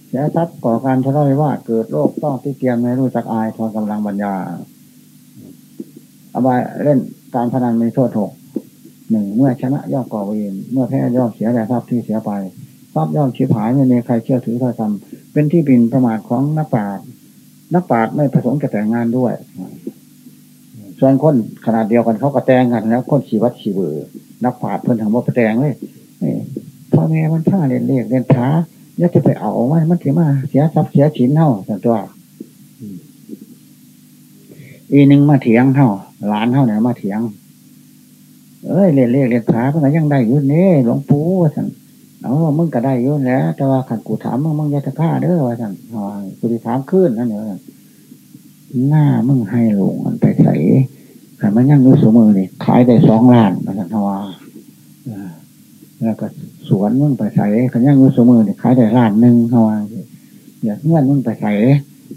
เสียทรัพย์ก่อการทะเลาะวิวาเกิดโรคต้องที่เกียมไม่รู้จักอายทอนกำลังบัญญาอบายเล่นการพนันมีโทษหกหนึ่งเมื่อชนะย่อมก่อเวรเมื่อแพ้ย่อมเสียแต่ทรัพย์ที่เสียไปทรัพย์ย่อมชิบหายไม่มีใครเชื่อถือถ้อยคำเป็นที่บินประมาทของนักปราชญ์นักปราชญ์ไม่ประสงค์จะแต่งงานด้วย ส่วนคนขนาดเดียวกันเขาก็แต่งกันแล้วคนขี่วัดขี่เบือนักปราชญ์เพิ่นทำว่าแต่งเลย พ่อแม่มันผ้าเรียนเลขเรียนช้าอย่าจะไปเอามันมันถือมาเสียทรัพย์เสียชิ้นเท่าสันตัวอีหนึ่งมาเถียงเท่าหลานเท่าเนี่ยมาเถียง เอ้ยเรียนเลขเรียนขาเพิ่นยังได้ยุ่นนี่หลวงปู่สันเอามึงก็ได้ยุ่นแล้ว แต่ว่าขันกูถามมึงมึงยาตะฆ่าเด้อว่าสันกูจะถามขึ้นนั่นเนี่ยหน้ามึงให้หลวงมันไปใส่ขันมันยังรู้สมือนี่ขายได้สองล้านว่าสันทว่าแล้วก็ สวนมึงไปใส่ขันยังรู้สมือเนี่ยขายได้ล้านหนึ่งทว่าอย่าเงื่อนมึงไปใส่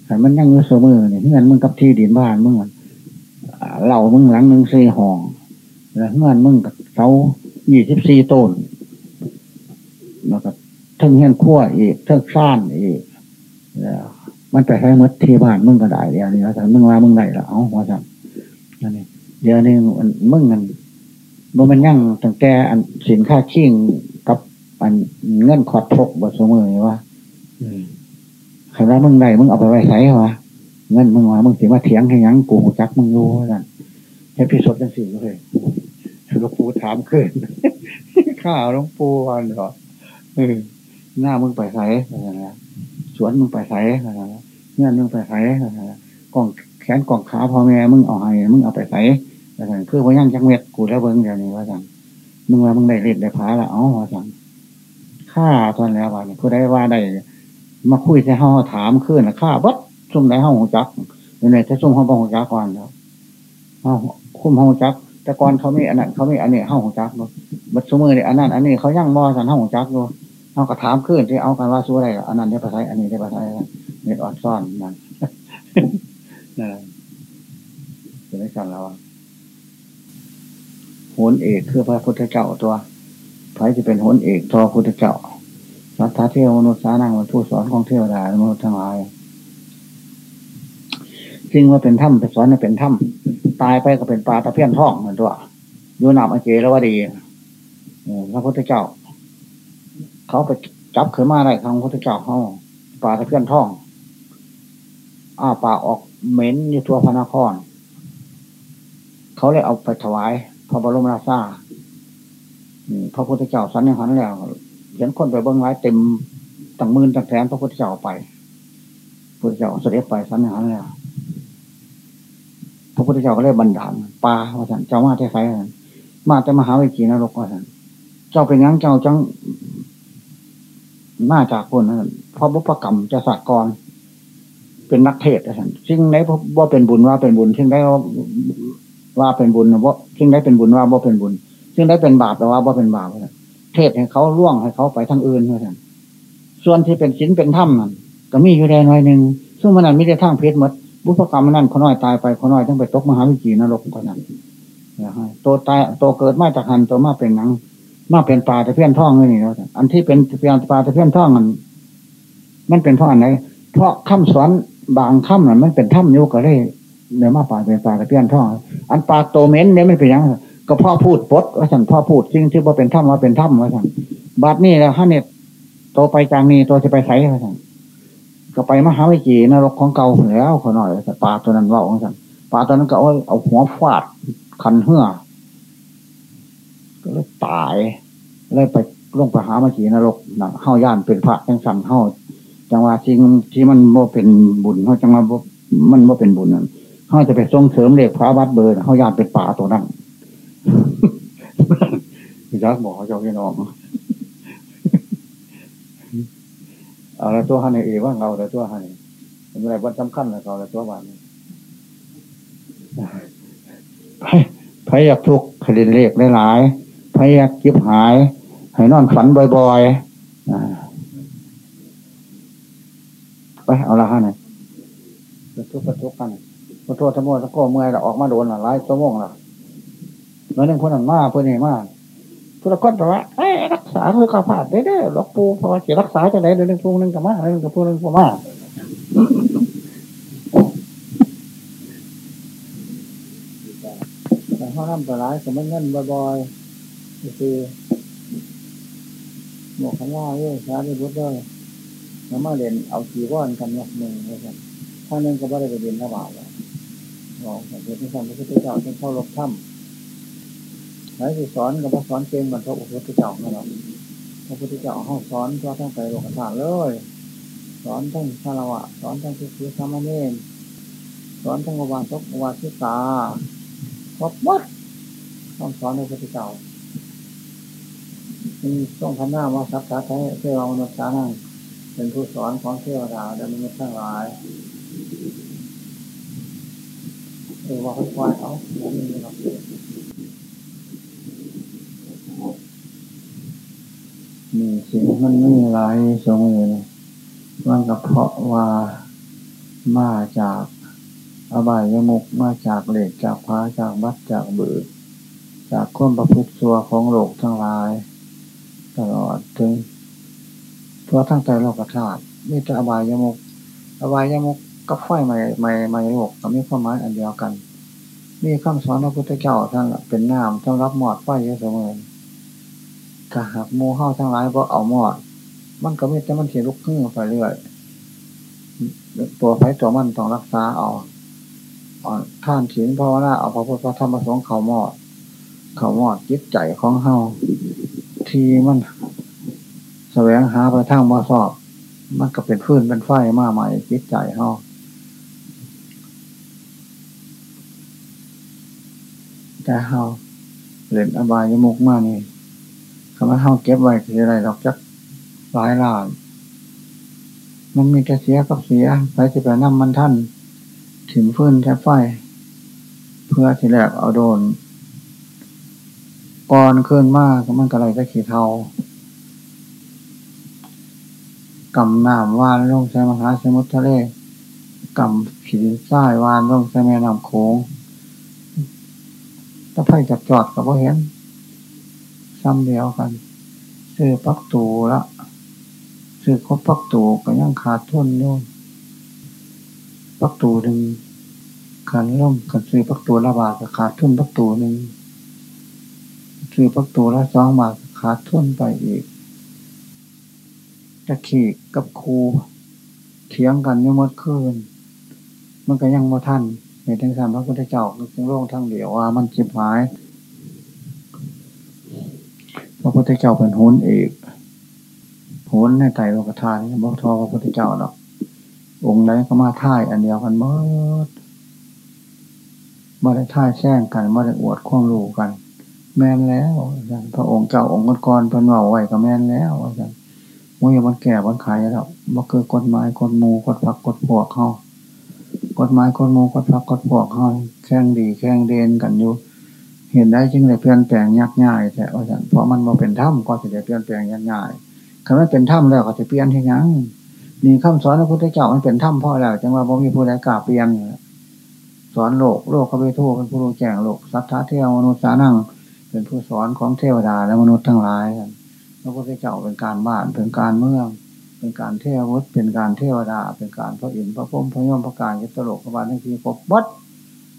ขันมันยังรู้สมือเนี่ยเงื่อนมึงกับที่ดินบ้านมึงเหล่ามึงหลังหนึ่งสี่ห้องแล้วเงื่อนมึงกับเสายี่สิบสี่ต้นแล้วก็ทั้งเงี้ยขั้วอีกทั้งซ่านอีกแล้วมันไปใช้มดที่บ้านมึงก็ได้เดี๋ยวนี้แล้วแต่มึงว่ามึงได้ละเอาหัวจังนั่นนี่เดี๋ยวนี้มึงกันมันยั่งตั้งแต่อันสินค้าขิง อันเงินขอดพกบทสมือว่าใครว่ามึงได้มึงเอาไปไว้ใช้วะเงินมึงว่ามึงสิมาเถียงให้ยังกูจักมึงรู้กันแค่พิสดจังสี่เลยหลวงปู่ถามขึ้นข้าวหลวงปู่วันเหรอเออหน้ามึงไปใส่สวนมึงไปใส่เงื่อนมึงไปใส่กล่องแขนกล่องขาพ่อแม่มึงเอาให้มึงเอาไปใส่เพื่อว่าย่างจังเม็ดกูแล้วเบิ้งเดี๋ยวนี้ว่าจังมึงว่ามึงได้เล็ดได้พาละอ๋อว่าจัง ข้าทนแล้วว่าผู้ได้ว่าได้ มาคุยใส่ห้องถามขึ้นนะข้าวัดซุ่มในห้องหัวจักในที่ซุ่มห้องหัวจักก่อนแล้วห้องคุ้มห้องจัก แต่ก่อนเขาไม่อันนั้นเขาไม่อันนี้ห้องหัวจักเนาะบัดสมือเนี่ยอันนั้นอันนี้เขาย่างมอสันห้องหัวจักอยู่เขาก็ถามขึ้นที่เอากันว่าสู้อะไรอันนั้นได้ภาษาอันนี้ได้ภาษาเน็ตออนซ่อนนั่นนั่นจะได้กันแล้วโหนเอกคือพระพุทธเจ้าตัว รจะเป็นโหนเอกทอพุทธเจ้าสัทธาเทวมนุษย์สานังผู้สอนของเทวดามนุษย์ทั้งหลายซึ่งว่าเป็นถ้ำเป็นสอนเป็นถ้ำตายไปก็เป็นปลาตะเพียนท่องเหมือนตัวยูนามอเจแล้วว่าดีพระพุทธเจ้า เขาไปจับเขึ้นมาได้ทางพระพุทธเจ้าเขาปลาตะเพียนท่อง อ้าปากออกเหม็นอยู่ทั่วพระนคร เขาเลยเอาไปถวายพระบรมราชา พระพุทธเจ้าสันนิหันแล้วเห็นคนไปเบิ้งไว้เต็มตั้งมื่นตั้งแสนพระพุทธเจ้าไปพระพุทธเจ้าเสด็จไปสันนิหันแล้วพระพุทธเจ้าก็เลยบันดาลปลาว่าสันเจ้ามาเทไฟมาแต่มหาวิจีนรกว่าสันเจ้าเป็นยังเจ้าจังหน้าจากคนนั้นเพราะบุพกรรมจะสักกรเป็นนักเทศสันซึ่งไหนว่าเป็นบุญว่าเป็นบุญซึ่งได้ว่าเป็นบุญว่าซึ่งได้เป็นบุญว่าว่าเป็นบุญ ซึ่งได้เป็นบาปแต่ว่าว่เป็นบาปเทศให้เขาล่วงให้เขาไปทางอื่นว่าสันส่วนที่เป็นศีลเป็นถ้ำนั่นก็มีอยู่แดนหน่อยหนึ่งซึ่งมันนั้นไม่ได้ทั้งเพชรมดบุพกรรมนั่นคนน้อยตายไปคนน้อยต้องไปตกมหาวิจีนรกคนนั้นตัวตายตัวเกิดมาจากหันตัวมาเป็นหนัง มาเป็นปลาตะเพียนท่องนี่แล้วอันที่เป็นเพียนปลาตะเพียนท่องมันมันเป็นเพราะอันไหนเพราะคำสอนบางคำนั้นมันเป็นถ้ำโยุก็เลยเนื้อมาปลาเป็นปลาตะเพียนท่อง อันปลาโตเม้นเนี่ยไม่เป็นยัง ก็พ่อพูดปดว่าฉันพ่อพูดสิ่งที่ว่าเป็นถ้ำว่าเป็นถ้ำว่าฉันบาดนี่แล้วฮะเนี่ยโตไปจางนี้ตัวจะไปใส่ว่าฉันก็ไปมหาวิจีนรกของเก่าแล้วขอหน่อยแต่ปลาตัวนั้นว่าของฉันปลาตัวนั้นก็เอาเอาหัวฟาดคันเหื่อก็เลยตายเลยไปลงไปหามาจีนรกหนังเฮาย่านเป็นพระจังสันเฮาจังว่าจริงที่มันโมเป็นบุญเฮาจังว่ามันโมเป็นบุญนั่นเฮาจะไปส่งเสริมเลขพระวัดเบอร์เฮาย่านเป็นป่าตัวนั้น ยักบอกเจ้าพี่น้องเอาละตัวฮันเอว่าเราแต่ตัวฮันเป็นอะไรวันสำคัญเลยเราแต่ตัววันไพยายากทุกข์ให้เรียนเลขหลายๆพยายากเก็บหาย ให้นอนฝันบ่อยๆไปเอาละฮะเนี่ยทุกข์ทุกข์กันพอโทษทั้งหมดทั้งก็เมื่อยเราออกมาโดนหลายชั่วโมงละ แล้วนึงคนนั้นมาเพื่อนนี่มาทุกคนบอกว่าเอ้รักษาเพื่อกาผาดได้เด้อหลวงปู่พอจะรักษาจะไหนเดี๋ยวนึงพวกนึงกับมาเดี๋ยวนึงกับพวกนึงกับมาแต่เขาทำตัวร้ายสมมติเงินบ่อยๆคือหมวกขันว่าเอ้ยสาธุบุตรเลยแล้วมาเรียนเอาขีว่อนกันเนี่ยหนึ่งเลยครับถ้านึงก็ไม่ได้ไปเรียนระบาดแล้วบอกแต่เพื่อนที่ทำพระพุทธเจ้าจึงเข้าลบถ้ำ ไหนที่สอนกับพระสอนเก่งมือนพระพุทธเจ้านั่นแหละพระพุทธเจ้าห้องสอนพระทั้งไปโลกธาตุเลย สอนทั้งคารวะ สอนทั้งคือธรรมเนรสอนทั้งวาทกวาทิตาครบหมดต้องสอนในพระพุทธเจ้ามีต้องพันหน้าว่าสัพพะเทวมนุษย์สานังเป็นผู้สอนของเทวดาและมนุษย์ทั้งหลายเออว่าค่อยๆเอาอย่างนี้ครั มีสิ่งมันไม่หลายสงเลยมันก็เพราะว่ามาจากอบายยมุกมาจากเหล็กจากพ้าจากบัดจากเบิดจากข้นประพฤติตัวของโลกทั้งหลาย ตลอดถึงทั่วทั้งใจโลกธาตุมีแต่อบายยมุกอบายยมุกกับไฟใหม่ใหม่ใหม่โลกก็มีความหมายอันเดียวกัน มีคำสอนพระพุทธเจ้าท่านเป็นน้ำสำรับหมอดไฟเยอะเสมอ ถ้าหากมูเข้าทั้งหลายก็เอาหมอด มันก็มีแต่มันเสียลุกขึ้นไปเรื่อยตัวไฟตัวมันต้องรักษาเอาท่านศีลภาวนาเอาพระพุทธธรรมประสงค์เขาหมอด เขาหมอดจิตใจของเฮาที่มันแสวงหาไปทางมาสอบ มันก็เป็นฟื้นเป็นไฟมาใหม่จิตใจเฮาแต่เฮาเล่นอบายยมุกมากนี่ คำว่าเฮาเก็บไว้คืออะไรดอกจักหลายล้าน มันมีแต่เสียกับเสียไปจะไปนั่มันท่านถึงฟื้นแทบไฟ เพื่อที่แรกเอาโดนก่อนขึ้นมากมันก็เลยจะขี่เทากำน้ำวานลงใส่มหาสมุทรทะเลกำขีดทรายวานลงใส่แม่น้ำโขงถ้าไพ่จับจอดกับพ่เห็น ซ้ำเดียวกัน ซื้อปักตูละซื้อครบปักตูก็ยังขาดทุนอยู่ปักตูหนึ่งขันล่มกันซื้อปักตูละบาทก็ขาดทุนปักตูหนึ่งซื้อปักตูละสองบาทขาดทุนไปอีกจะขี่กับครูเถียงกันยังมดคืนมันก็ยังมาท่านเห็นทั้งสามพระพุทธเจ้าจึงโล่งทั้งเดียวว่ามันจิบหาย พระพุทธเจ้าเป็นหุนเอกหุนในไตรโลกธาตุบอกทอพระพุทธเจ้าหรอกองค์ไหนก็มาท่ายอันเดียวกันหมดมาได้ท่ายแช่งกันมาได้อวดข้องรู้กัน แม่นแล้วพระองค์เจ้าองค์ก่อนเป็นว่าไหวก็แม่นแล้วอาจารย์ว่าอย่ามันแก่มันขายแล้วบ่คือกฎหมายกฎมูกฎพักกฎพวกเขากฎหมายกฎมูกฎพักกฎพวกเขาแข่งดีแข่งเด่นกันอยู่ เห็นได้จึงเลยเปลี่ยนแปลงยากง่ายแต่ว่าเพราะมันมาเป็นถ้ำก็จะได้เปลี่ยนแปลงยากง่ายคำว่าเป็นถ้ำแล้วก็จะเปลี่ยนที่ยังนี่คำสอนพระพุทธเจ้ามันเป็นถ้ำพ่อแล้วจังว่าบ่มีผู้ใดกล้าเปลี่ยนสอนโลกโลกเขาไปทั่วเป็นผู้รู้แจ้งโลกสัทธาเทวมนุษย์สานั่งเป็นผู้สอนของเทวดาและมนุษย์ทั้งหลายกันพระพุทธเจ้าเป็นการบ้านเป็นการเมือง เป็นการเทวุฒเป็นการเทวดา เป็นการพระอินทร์พระพุทธพระยมพระการยุตโลกพระบาลทั้งทีครบวัด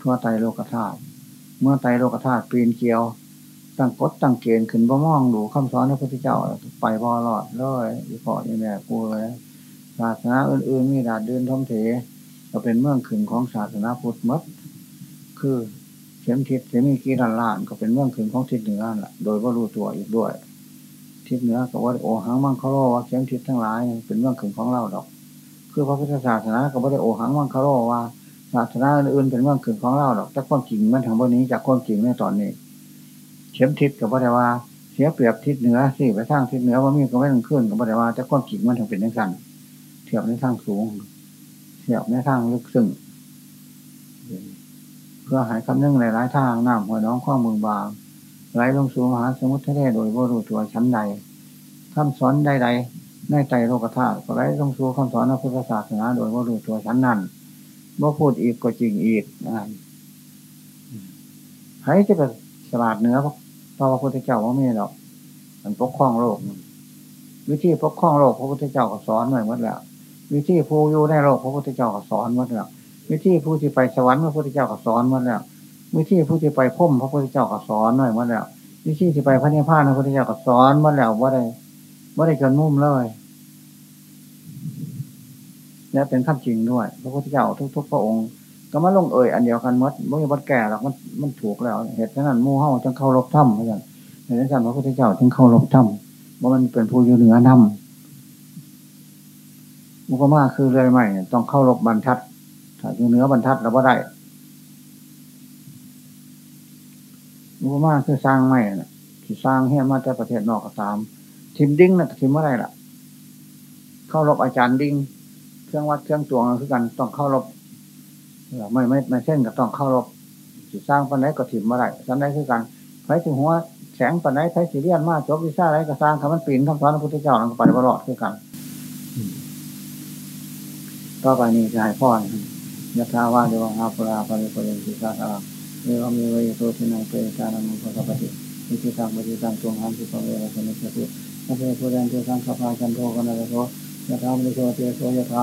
ทั่วไตโลกธาตุ เมื่อไตโลกธาตุปีนเกลียว ตั้งกฎตั้งเกณฑ์ขึ้นบ่มองดูคำสอนพระพุทธเจ้า ไปบ่อรอดเลยอีพอนี่แม่กูเลยศาสนาอื่นๆมีดาดเดินท่องเถก็เป็นเมืองขึ้นของศาสนาพุทธมัดคือเข็มทิศเข็มมีกีรันล้านก็เป็นเมืองขึ้นของทิศเหนือแหละโดยว่ารู้ตัวอีกด้วย ทิศเหนือก็ว่าโอหังมังคารว่าเข็มทิศทั้งหลายเป็นเรื่องขึงของเราดอก คือพระพุทธศาสนาก็ว่าได้โอหังมังคารว่า ศาสนาอื่นเป็นเรื่องขึงของเราดอกแต่ความจริงมันทางบนนี้จากความจริงในตอนนี้ เข็มทิศก็ว่าได้ว่าเสียเปรียบทิศเหนือสิไปทางทิศเหนือว่ามีก็ไม่ต้องขึ้นก็ว่าได้ว่าแต่ความจริงมันถึงเป็นอย่างนั้นเทียบในทางสูงเทียบในทางลึกซึ้งเพื่อหายคำนึงหลายๆทางน้ำหัวน้องข้อมือบางไหลลงสู่มหาสมุทรทะเลโดยว่ารู้ตัวชั้นใดคำสอนใดๆในใจโลกธาตุก็ไหลลงสู่คำสอนพระพุทธศาสนาโดยว่ารู้ตัวชั้นนั้น เมื่อพูดอีกก็จริงอีกนะใครจะเป็นสลาดเหนือพระพุทธเจ้าว่าไม่หรอกมันปกครองโลกวิธีปกครองโลกพระพุทธเจ้าก็สอนไว้หมดแล้ว วิธีผู้อยู่ในโลกพระพุทธเจ้าก็สอนหมดแล้ว วิธีผู้ที่ไปสวรรค์พระพุทธเจ้าก็สอนหมดแล้ว วิธีผู้ที่ไปพุ่มพระพุทธเจ้าก็สอนไว้หมดแล้ววิธีที่ไปพระนิพพานพระพุทธเจ้าก็สอนหมดแล้วว่าได้ว่าได้จนมุ่มเลย และเป็นข้ามจริงด้วย พระพุทธเจ้าทุก ๆ พระองค์ ก็มาลงเอ่ยอันเดียวกันมัดไม่มีบัดแก่หรอกมันมันถูกแล้ว เหตุฉะนั้นมู่เฮาจึงเข้ารบถ้ำเหมือนกันเหตุฉะนั้นพระพุทธเจ้าจึงเข้ารบถ้ำว่ามันเป็นผู้อยู่เหนือน้ำมุกมาคือเรื่อยใหม่ต้องเข้ารบบรรทัดถ้าอยู่เหนือบรรทัดเราก็ได้มุกมาคือสร้างใหม่นะที่สร้างเฮียมาจากประเทศนอกก็ตาม ทิมดิ้งนะทิมเมื่อไรล่ะ เข้ารบอาจารย์ดิ้ง เครื่องวัดเครื่องตวงคือกันต้องเข้ารบไม่ไม่ไม่เส้นก็ต้องเข้ารบสิสร้างปันไหนก็ถิ่มเมื่อไรสันได้คือกันไฟถึงหัวแสงปันไหนไฟสีเลียนมากจบวิชาอะไรก็สร้างคำมันปีนคำสอนพระพุทธเจ้านั่นก็ไปตลอดคือกันต่อไปนี้จะให้พ่อยะถาวาเดวังอาปราปริปริสิกาตาเอวมีวิโตทินังเปตานังมุขปฏิวิจิตังปฏิตังตวงหันสุปเวรสมิจตุนัพเพปุเรนเทสังขปาจันโทกันนะโท ยะถามริโชเตโสยะถา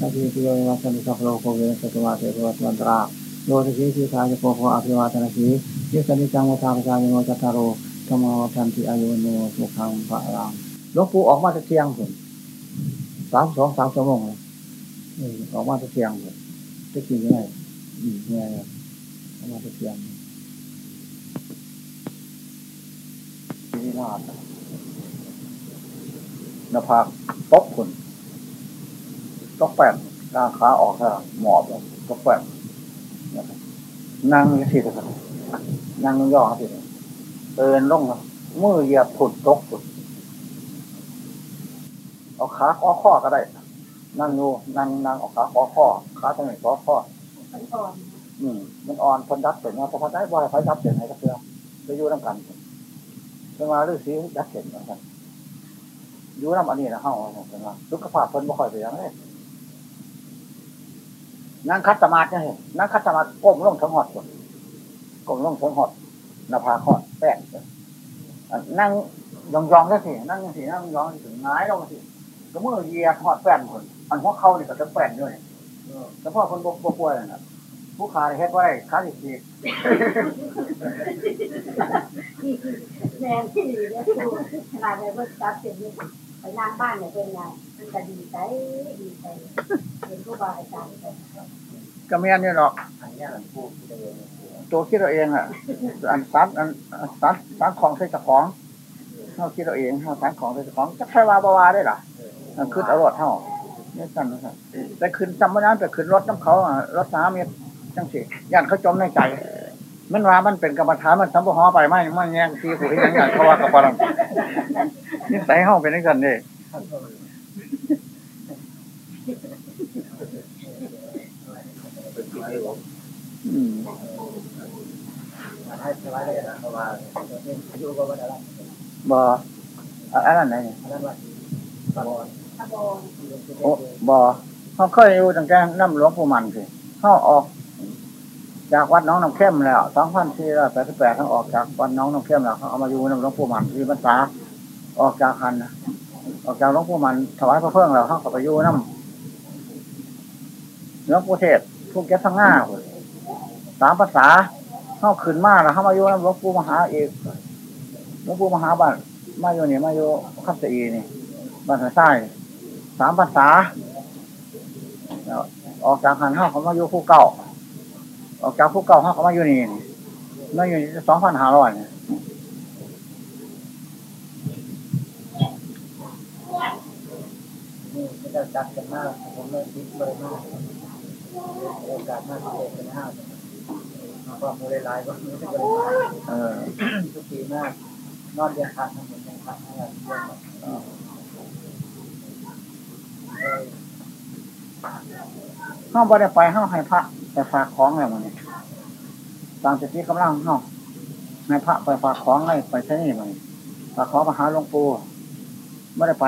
นาทีปิโยวัสมิสัพโลโกเวสตุวาเตโวัตวันตราโยติสีสีทายโกโคอภิวาทนาสียิสนิจังวัฏาปชาโนจัตตารโรธรรมวัฏันติอายุโนสุขังพระรังหลวงปู่ออกมาจะเทียงผมสามสองสามชั่วโมงออกมาจะเทียงผมจะกินยังไงยังไงออกมาจะเทียงนี่นาด นภาตกคนตกแปดกางขาออกค่ะหมอบแล้วตกแปดนั่งยี่สิบครับนั่งย่อสิเดินลงมือเหยียบผุดตกผุดเอาขาข้อข้อก็ได้ นั่งอยู่นั่งนั่งเอาขาข้อข้อขาตรงไหนข้อข้ออืมมันอ่อนพนดัดเสร็จนะพอพอได้บ่อยพอดัดเสร็จไหนก็เพื่อไปอยู่น้ำกันจะมาเรื่องสีดัดเสร็จนะครับอ ยู่น้ำอันนี้นะเฮ้าใช่ไหมสุขภาพคนบ่ค่อยไปยังไงนั่งคัดสมาธิเนี่ยนั่งคัดสมาธิก้มลงทั้งหอดก้มลงทั้งหอดน้าผาหอดแป้งนั่งยองยองได้สินั่งสินั่งยองถึงง่ายลงสิก็เมื่อเยียหอดแป้นคนอันพวเข่าเนี่ยก็จะแป้นด้วยแต่พ่อคนบกบกวยนะผู้ขาเฮ็ดไว้ขาดิสีแม่ที่ดีเนี่ยคือขนาดในเพื่อจับเสร็จเนี่ย ไปนั่งบ้านเนี่ยเป็นไงมันจะดีใจดีใจเป็นผู้บาอาจารย์ก็ไม่อันนี้หรอกอันนี้หลวงปู่ที่เดินตัวคิดเราเองอะ อันซัดอันซัดซัดของใส่เจ้าของเขาคิดเราเองเขาซัดของใส่เจ้าของจะใครว่าบาวาได้หรอมันขึ้นอรรถเท่าเนี่ยสั่นนะครับแต่ขึ้นจำไม่ได้แต่ขึ้นรถน้ำเขาอะรถสามเมตรจังสิย่านเขาจมในใจ มันว่ามันเป็นกรรมฐานมันสัมปหอไปไม่ไม่แย่งทีผู้ที่ยังไงเขาว่ากับพลังนี่ใส่ห้องเป็นนักสันนี่เป็นที่เดียวอืมให้สบายเลยนะเพราะว่าอายุก็ไม่ได้ละบ่อันนั้นไหนเนี่ยอันนั้นว่าตลอดตะบนโอ้บ่เขาเคยอยู่ตั้งแต่น้ำหลวงปู่มันสิเขาออก จากวัดน้องน้ำเข้มแล้วสองพันสี่ร้อยแปดสิบแปดเขาออกจากวัดน้องน้ำเข้มแล้วเขาเอามาอยู่น้ำหลวงปู่มันที่บรรษาออกจากคันออกจากหลวงปู่มันถวายพระเพิ่งแล้วเขาก็ไปอยู่น้ำหลวงปู่เทศทุกแก่ทั้งห้าสามภาษาเขาขึ้นมาแล้วเขามาอยู่น้ำหลวงปู่มหาเอกหลวงปู่มหาบ้านมาอยู่นี่มาอยู่คับสีนี่บ้านหัวใต้สามภาษาออกจากคันเขาเขามาอยู่ผู้เก่า ออกจากผู้เก่าเขาเขามาอยู่นี่นี่มาอยู่สองพันห้าร้อยเนี่ยนี่ไม่ได้จัดกันมากผมเลยคิดเลยมากโอกาสมากที่จะเป็นห้าเพราะมือลายก็ไม่ได้บริหารเออทุกปีมากนอนเดือนขาดทั้งหมดยังขาดให้เราเยอะเออ ห้องบ่ได้ไปห้องให้พระแต่ฝากของอะไรมันนี่ตามสติกำลังเนาะนายพระไปฝากของให้ไปใช้นี่ไหมฝากของมาหาหลวงปู่ไม่ได้ไป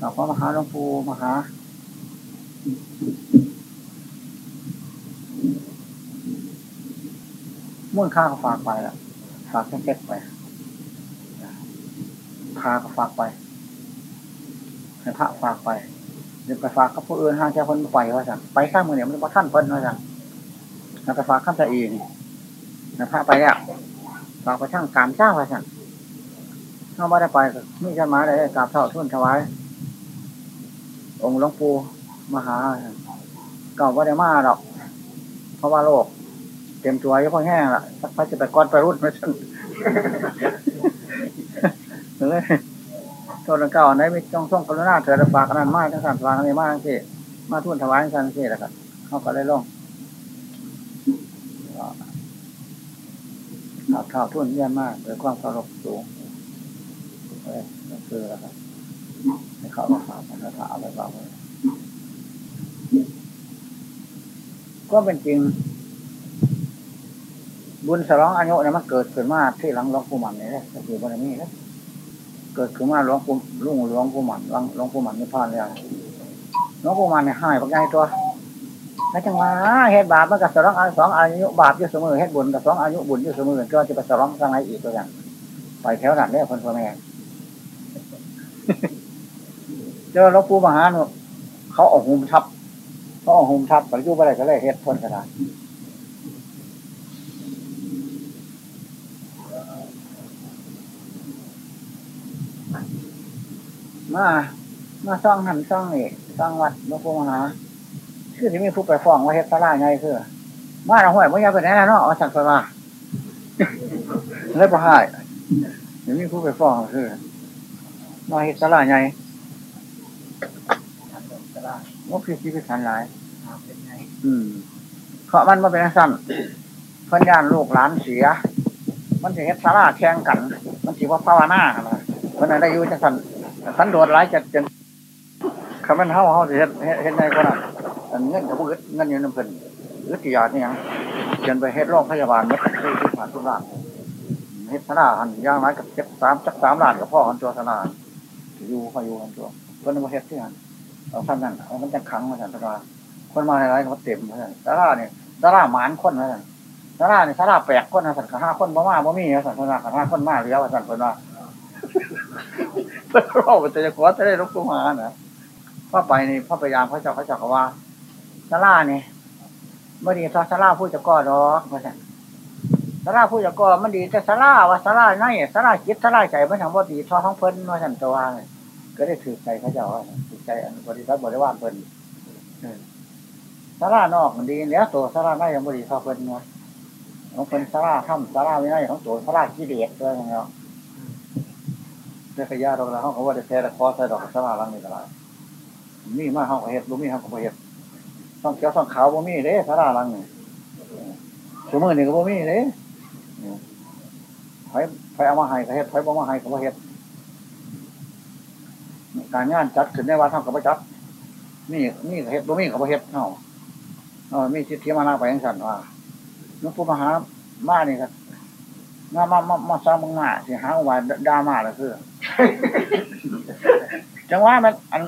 ฝากของมาหาหลวงปู่มาหามุ่นข้าก็ฝากไปละฝากแค่เก็บไปพาก็ฝากไปให้พระฝากไป เดี๋ยวไปฝากกับผู้อื่นห้างแค่คนไปว่าสั่งไปข้างมือเนี่ยมันมาท่านเพิ่นว่าสั่งแล้วไปฝากข้ามใจอีนี่นะพระไปแล้วฝากไปช่างการเจ้าว่าสั่งเข้ามาได้ไปมีจะมาได้กราบเท่าทุนถวายองค์หลวงปู่มหาเก่าว่าได้มาหรอก เพราะว่าโลกเต็มตัวยังพอแห้งละสักพักจะไปก้อนไปรุ่นไม่ใช่เลย โทษเก่าไหนไม่ต้องส่งกรุณาเถิดฝากนั้นมากทั้งสามฝากอะไรมากทั้งที่มาทุ่นถวายทั้งที่แหละครับเขาก็เลยลงข่าวข่าวทุ่นเยี่ยมมากโดยความเคารพสูงเลยคือแล้วครับให้เขามาฝากมันถามอะไรบ้างก็เป็นจริง บุญสร้องอายุเนี่ยมันเกิดขึ้นมาที่หลังหลวงปู่มันนี่แหละคือบารมีนะ เกิดขึ้นมาหลวงปู่ลุงหลวงปู่มันหลังหลวงปู่มันนี่พานแล้วหลวงปู่มันเนี่ยหายปักใหญ่ตัวแล้วจังหวะเฮ็ดบาปมันกับสร้องอาสองอายุบาปอยู่เสมอเฮ็ดบุญกับสองอายุบุญอยู่เสมอก็จะไปสร้องสังไงอีกตัวอย่างไปแถวนั้นเนี่ยคนพ่อแม่เจอหลวงปู่มหาเนาะเขาเอาหุ่มทับเขาเอาหุ่มทับปัจจุบันอะไรก็เลยเฮ็ดทนกระดาษ มามาซ่องหันซ่องนี่ซ่องวัดหลวงปู่มหาคือที่มีผู้ไปฟ้องว่าเฮ็ดตลาดไงคือ มาเราห้วยไม่ยาไปไหนเนาะเอาสั่งไปมาเลยประหายเดี๋ยวมีผู้ไปฟ้องคือมาเฮ็ดตลาดไงว่าคือที่พิสันหลายอืมเพราะมันมาเป็นสั้นเพันยานลูกหลานเสีย มันจะเฮ็ดสาราแข่งกัน มันถือว่าภาวนาอะไรมันได้ยู่จังสัน สันโดดร้ายจะจนคำมันเฮาเฮาสิเฮ็ดเฮ็ดในกว่านั้นอันเงินกับผู้อึดเงินอยู่น้ำเพิ่นอึดกี่ยานี่ยังเขียนไปเฮ็ดโรงพยาบาลเมื่อที่ที่ผ่านทุกล้านเฮ็ดสาราหันย่างไรกับเจ็ดสามจักสามล้านกับพ่อหันตัวสาราอยู่พอยอยู่หันตัวเพิ่นมาเฮ็ดที่หันเอาท่านนั่นเอามันจะขังมาสันตราคนมาในไรเขาเต็มมาสันสาราเนี่ยสาราหมานคนมาสันสาราเนี่ยสาราแปลกคนนะสันขาห้าคนบ่มาบ่มีนะสันสาราขาห้าคนมาเลี้ยวสันเพิ่นว่า ราเป็นจะขอจะได้รบกวมานะพ่อไปนี่พ่อพยายามพระเจ้าพระเจ้าก็ว่าสาราเนี่ยไม่ดีทอสาราผู้จะก่อดอกมาสันสาราผู้จะก่อมันดีแต่สาราว่าสาราในสาราคิดสาราใจมันทำว่าดีทอท้องเพิ่นมาสันตัวก็ได้ถือใจพระเจ้าถือใจอันบริษัทบริวารเพิ่นสารานอกมันดีแล้วตัวสาราในยังบริษัทเพิ่นเนาะของเพิ่นสาราถ้ำสาราไม่ได้ของตัวสารากิเลสด้วยเนาะ เรื่องขยะเราแล้วเขาว่าได้แพ้ละคอใส่ดอกสาราลังนี่ก็ได้มีมาห้องเห็ดบ่มีห้องก็บ่เห็ดต้องเขียวต้องขาวบ่มีเด้สาราลังนี่สมมือนี่ก็บ่มีเด้ไผไผเอามาให้ก็เห็ดไผบ่มาให้ก็บ่เห็ดการงานจัดขึ้นในวัดทำกับบ่จัดนี่นี่เห็ดบ่มีก็บ่เห็ดเนาะเออมีสิทธิมานาไปยังสันว่าหลวงปู่มหามานี่ครับมามามามาสร้างมังมาสิหาว่าดามาแล้วคือ จังว่ามัน อัน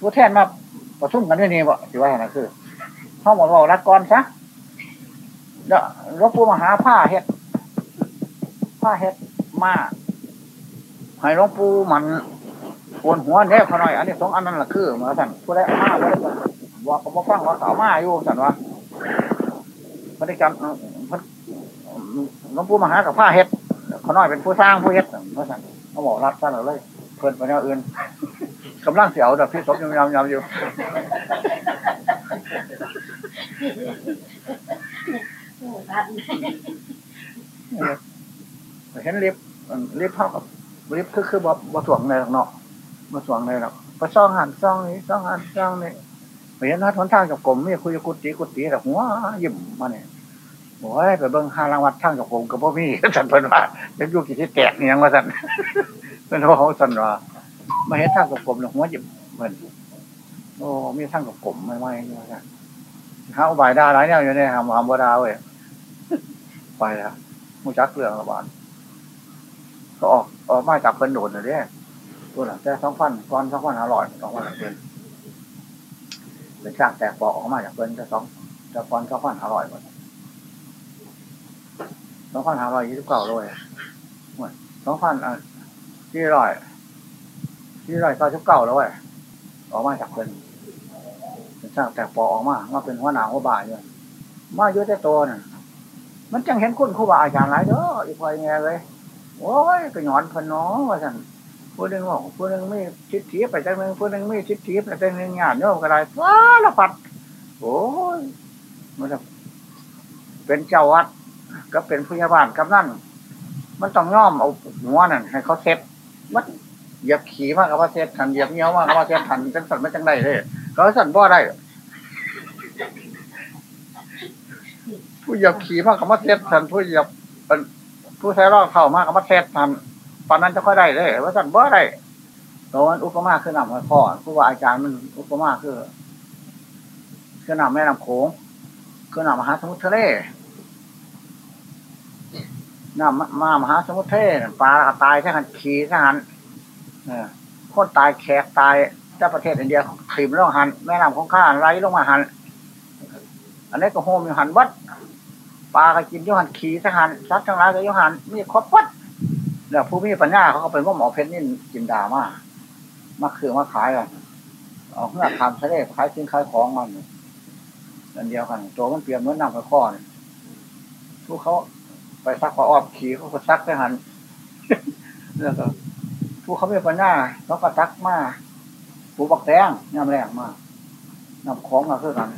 ผู้แทนมาประชุมกันด้วยนี่บ่สิว่านะคือเขาบอกว่ารักก่อนซะเดี๋ยวหลวงปู่มหาผ้าเฮ็ด ผ้าเฮ็ดมาให้หลวงปู่มันโวนหัวแน่เขาหน่อย อันนี้สองอันนั้นแหละคือมาสั่นผู้ใดเอามาผู้ใดก็บอกก็บ่ฟังว่าเก่ามาอยู่สั่นว่าพฤติกรรมหลวงปู่มหากับผ้าเฮ็ดเขาน้อยเป็นผู้สร้างผู้เฮ็ดมาสั่น เขาบอกรักสั่นเลย เพิ่นไปแนวอื่นกำลังเสียวแต่พี่ศพยังยำยำอยู่เห็นลิฟต์ลิฟต์เท่ากับลิฟต์คือคือบ่บ่สวงในหรอกเนาะบ่สวงในหรอกไปซ่องหันซ่องนี้ซ่องหันซ่องนี้ไปเห็นท่าทนทางกับกลมมีคุยกุฏิกุฏิแต่หัวยิ้มมาเนี่ย โอ้ยไปเบิ่งห้ารังวัดทางกับกลมกับพ่อมีสันเพิ่นว่าเป็นยุคที่แตกเนี่ยงว่าสันเป็นเพราะเขาสันว่ามาเห็นทางกับกลมเนี่ยหัวยิ้มเหมือนโอ้มีทางกับกลมไม่ไม่ว่าสันห้าบายดาหลายแนวอยู่เนี่ยหามหามบดาเว้ยไปแล้วมูจักเรื่องระบาดก็ออกออกมาจากเป็นโดดเลยเนี่ยตัวหลังแต่สองพันก้อนสองพันอร่อยสองพันเป็นเป็นชากแตกปอกออกมาจากเป็นแต่สองแต่ก้อนสองพันอร่อยหมด องพันอร่อยยี่สิบเก้าเลยสองพันอะที่อร่อยที่อร่อยเก้าสิบเก้าแล้วเว้ยออกมาจากเป็นเป็นชากแตกปอออกมามาเป็นหัวหนาวหัวบ่ายเลยมาเยอะแต่ตัวน่ะมันจังเห็นคุณครูบาอาจารย์หลายเด้ออีพอยแง่เลยโอ้ยก็หยอนพนน้อว่าสั่นผู้หนึ่งบอกผู้หนึ่งไม่ชิดเทียบไปจังหนึ่งผู้หนึ่งไม่ชิดเทียบไปจังหนึ่งงานโยมก็ได้ว้าละปัดโอ้ยมันจะเป็นเจ้าวัด ก็เป็นผู้ใหญ่บ้านกับนั่นมันต้องย่อมเอาหัวนั่นให้เขาเซ็ตมันเหยียบขี่มากกับว่าเซ็ตทันเหยียบเงี้ยวมากกับว่าเซ็ตทันจังสันไม่จังได้เลยเขาสั่นบ่ได้ผู้เหยียบขี่มากกับมาเซ็ตทันผู้เหยียบเป็นผู้ใช้รอบเข่ามากกับมาเซ็ตทันตอนนั้นจะค่อยได้เลยว่าสั่นบ่ได้ตอนอุปมาคือนำหัวข้อผู้ว่าอาจารย์มันอุปมาคือคือนำแม่น้ำโขงคือนำมหาสมุทรทะเล น้ำมามหาสมุทรเทะเลปลาตายแค่หันขี่แค่หันคนตายแขกตายเจ้าประเทศอินเดียขีมลงหันแม่น้ำของข้าไหลลงมาหัน อันนี้ก็โฮมอยู่หันวัดปลาก็กินยูหันขี่ทหารสัตว์ทั้งหลายก็ยูหันมีครบวัดแล้วผู้มีปัญญาเขาก็เป็นว่าหมอเพชรนี่จินดามามาคือมาขายกันเอาเพื่อทำทะเลขายสินขายของมันอันเดียวกัน ตัวมันเปลี่ยนเหมือนน้ำกระข้อนี่ผู้เขา ไปซักปลาออบขี่เขาก็ซักไปหันแล้วก็ผู้เขาไม่ปัญญาเขาก็ซักมาผู้บักแตงน้ำแรงมากน้ำของมาเพื่อกัน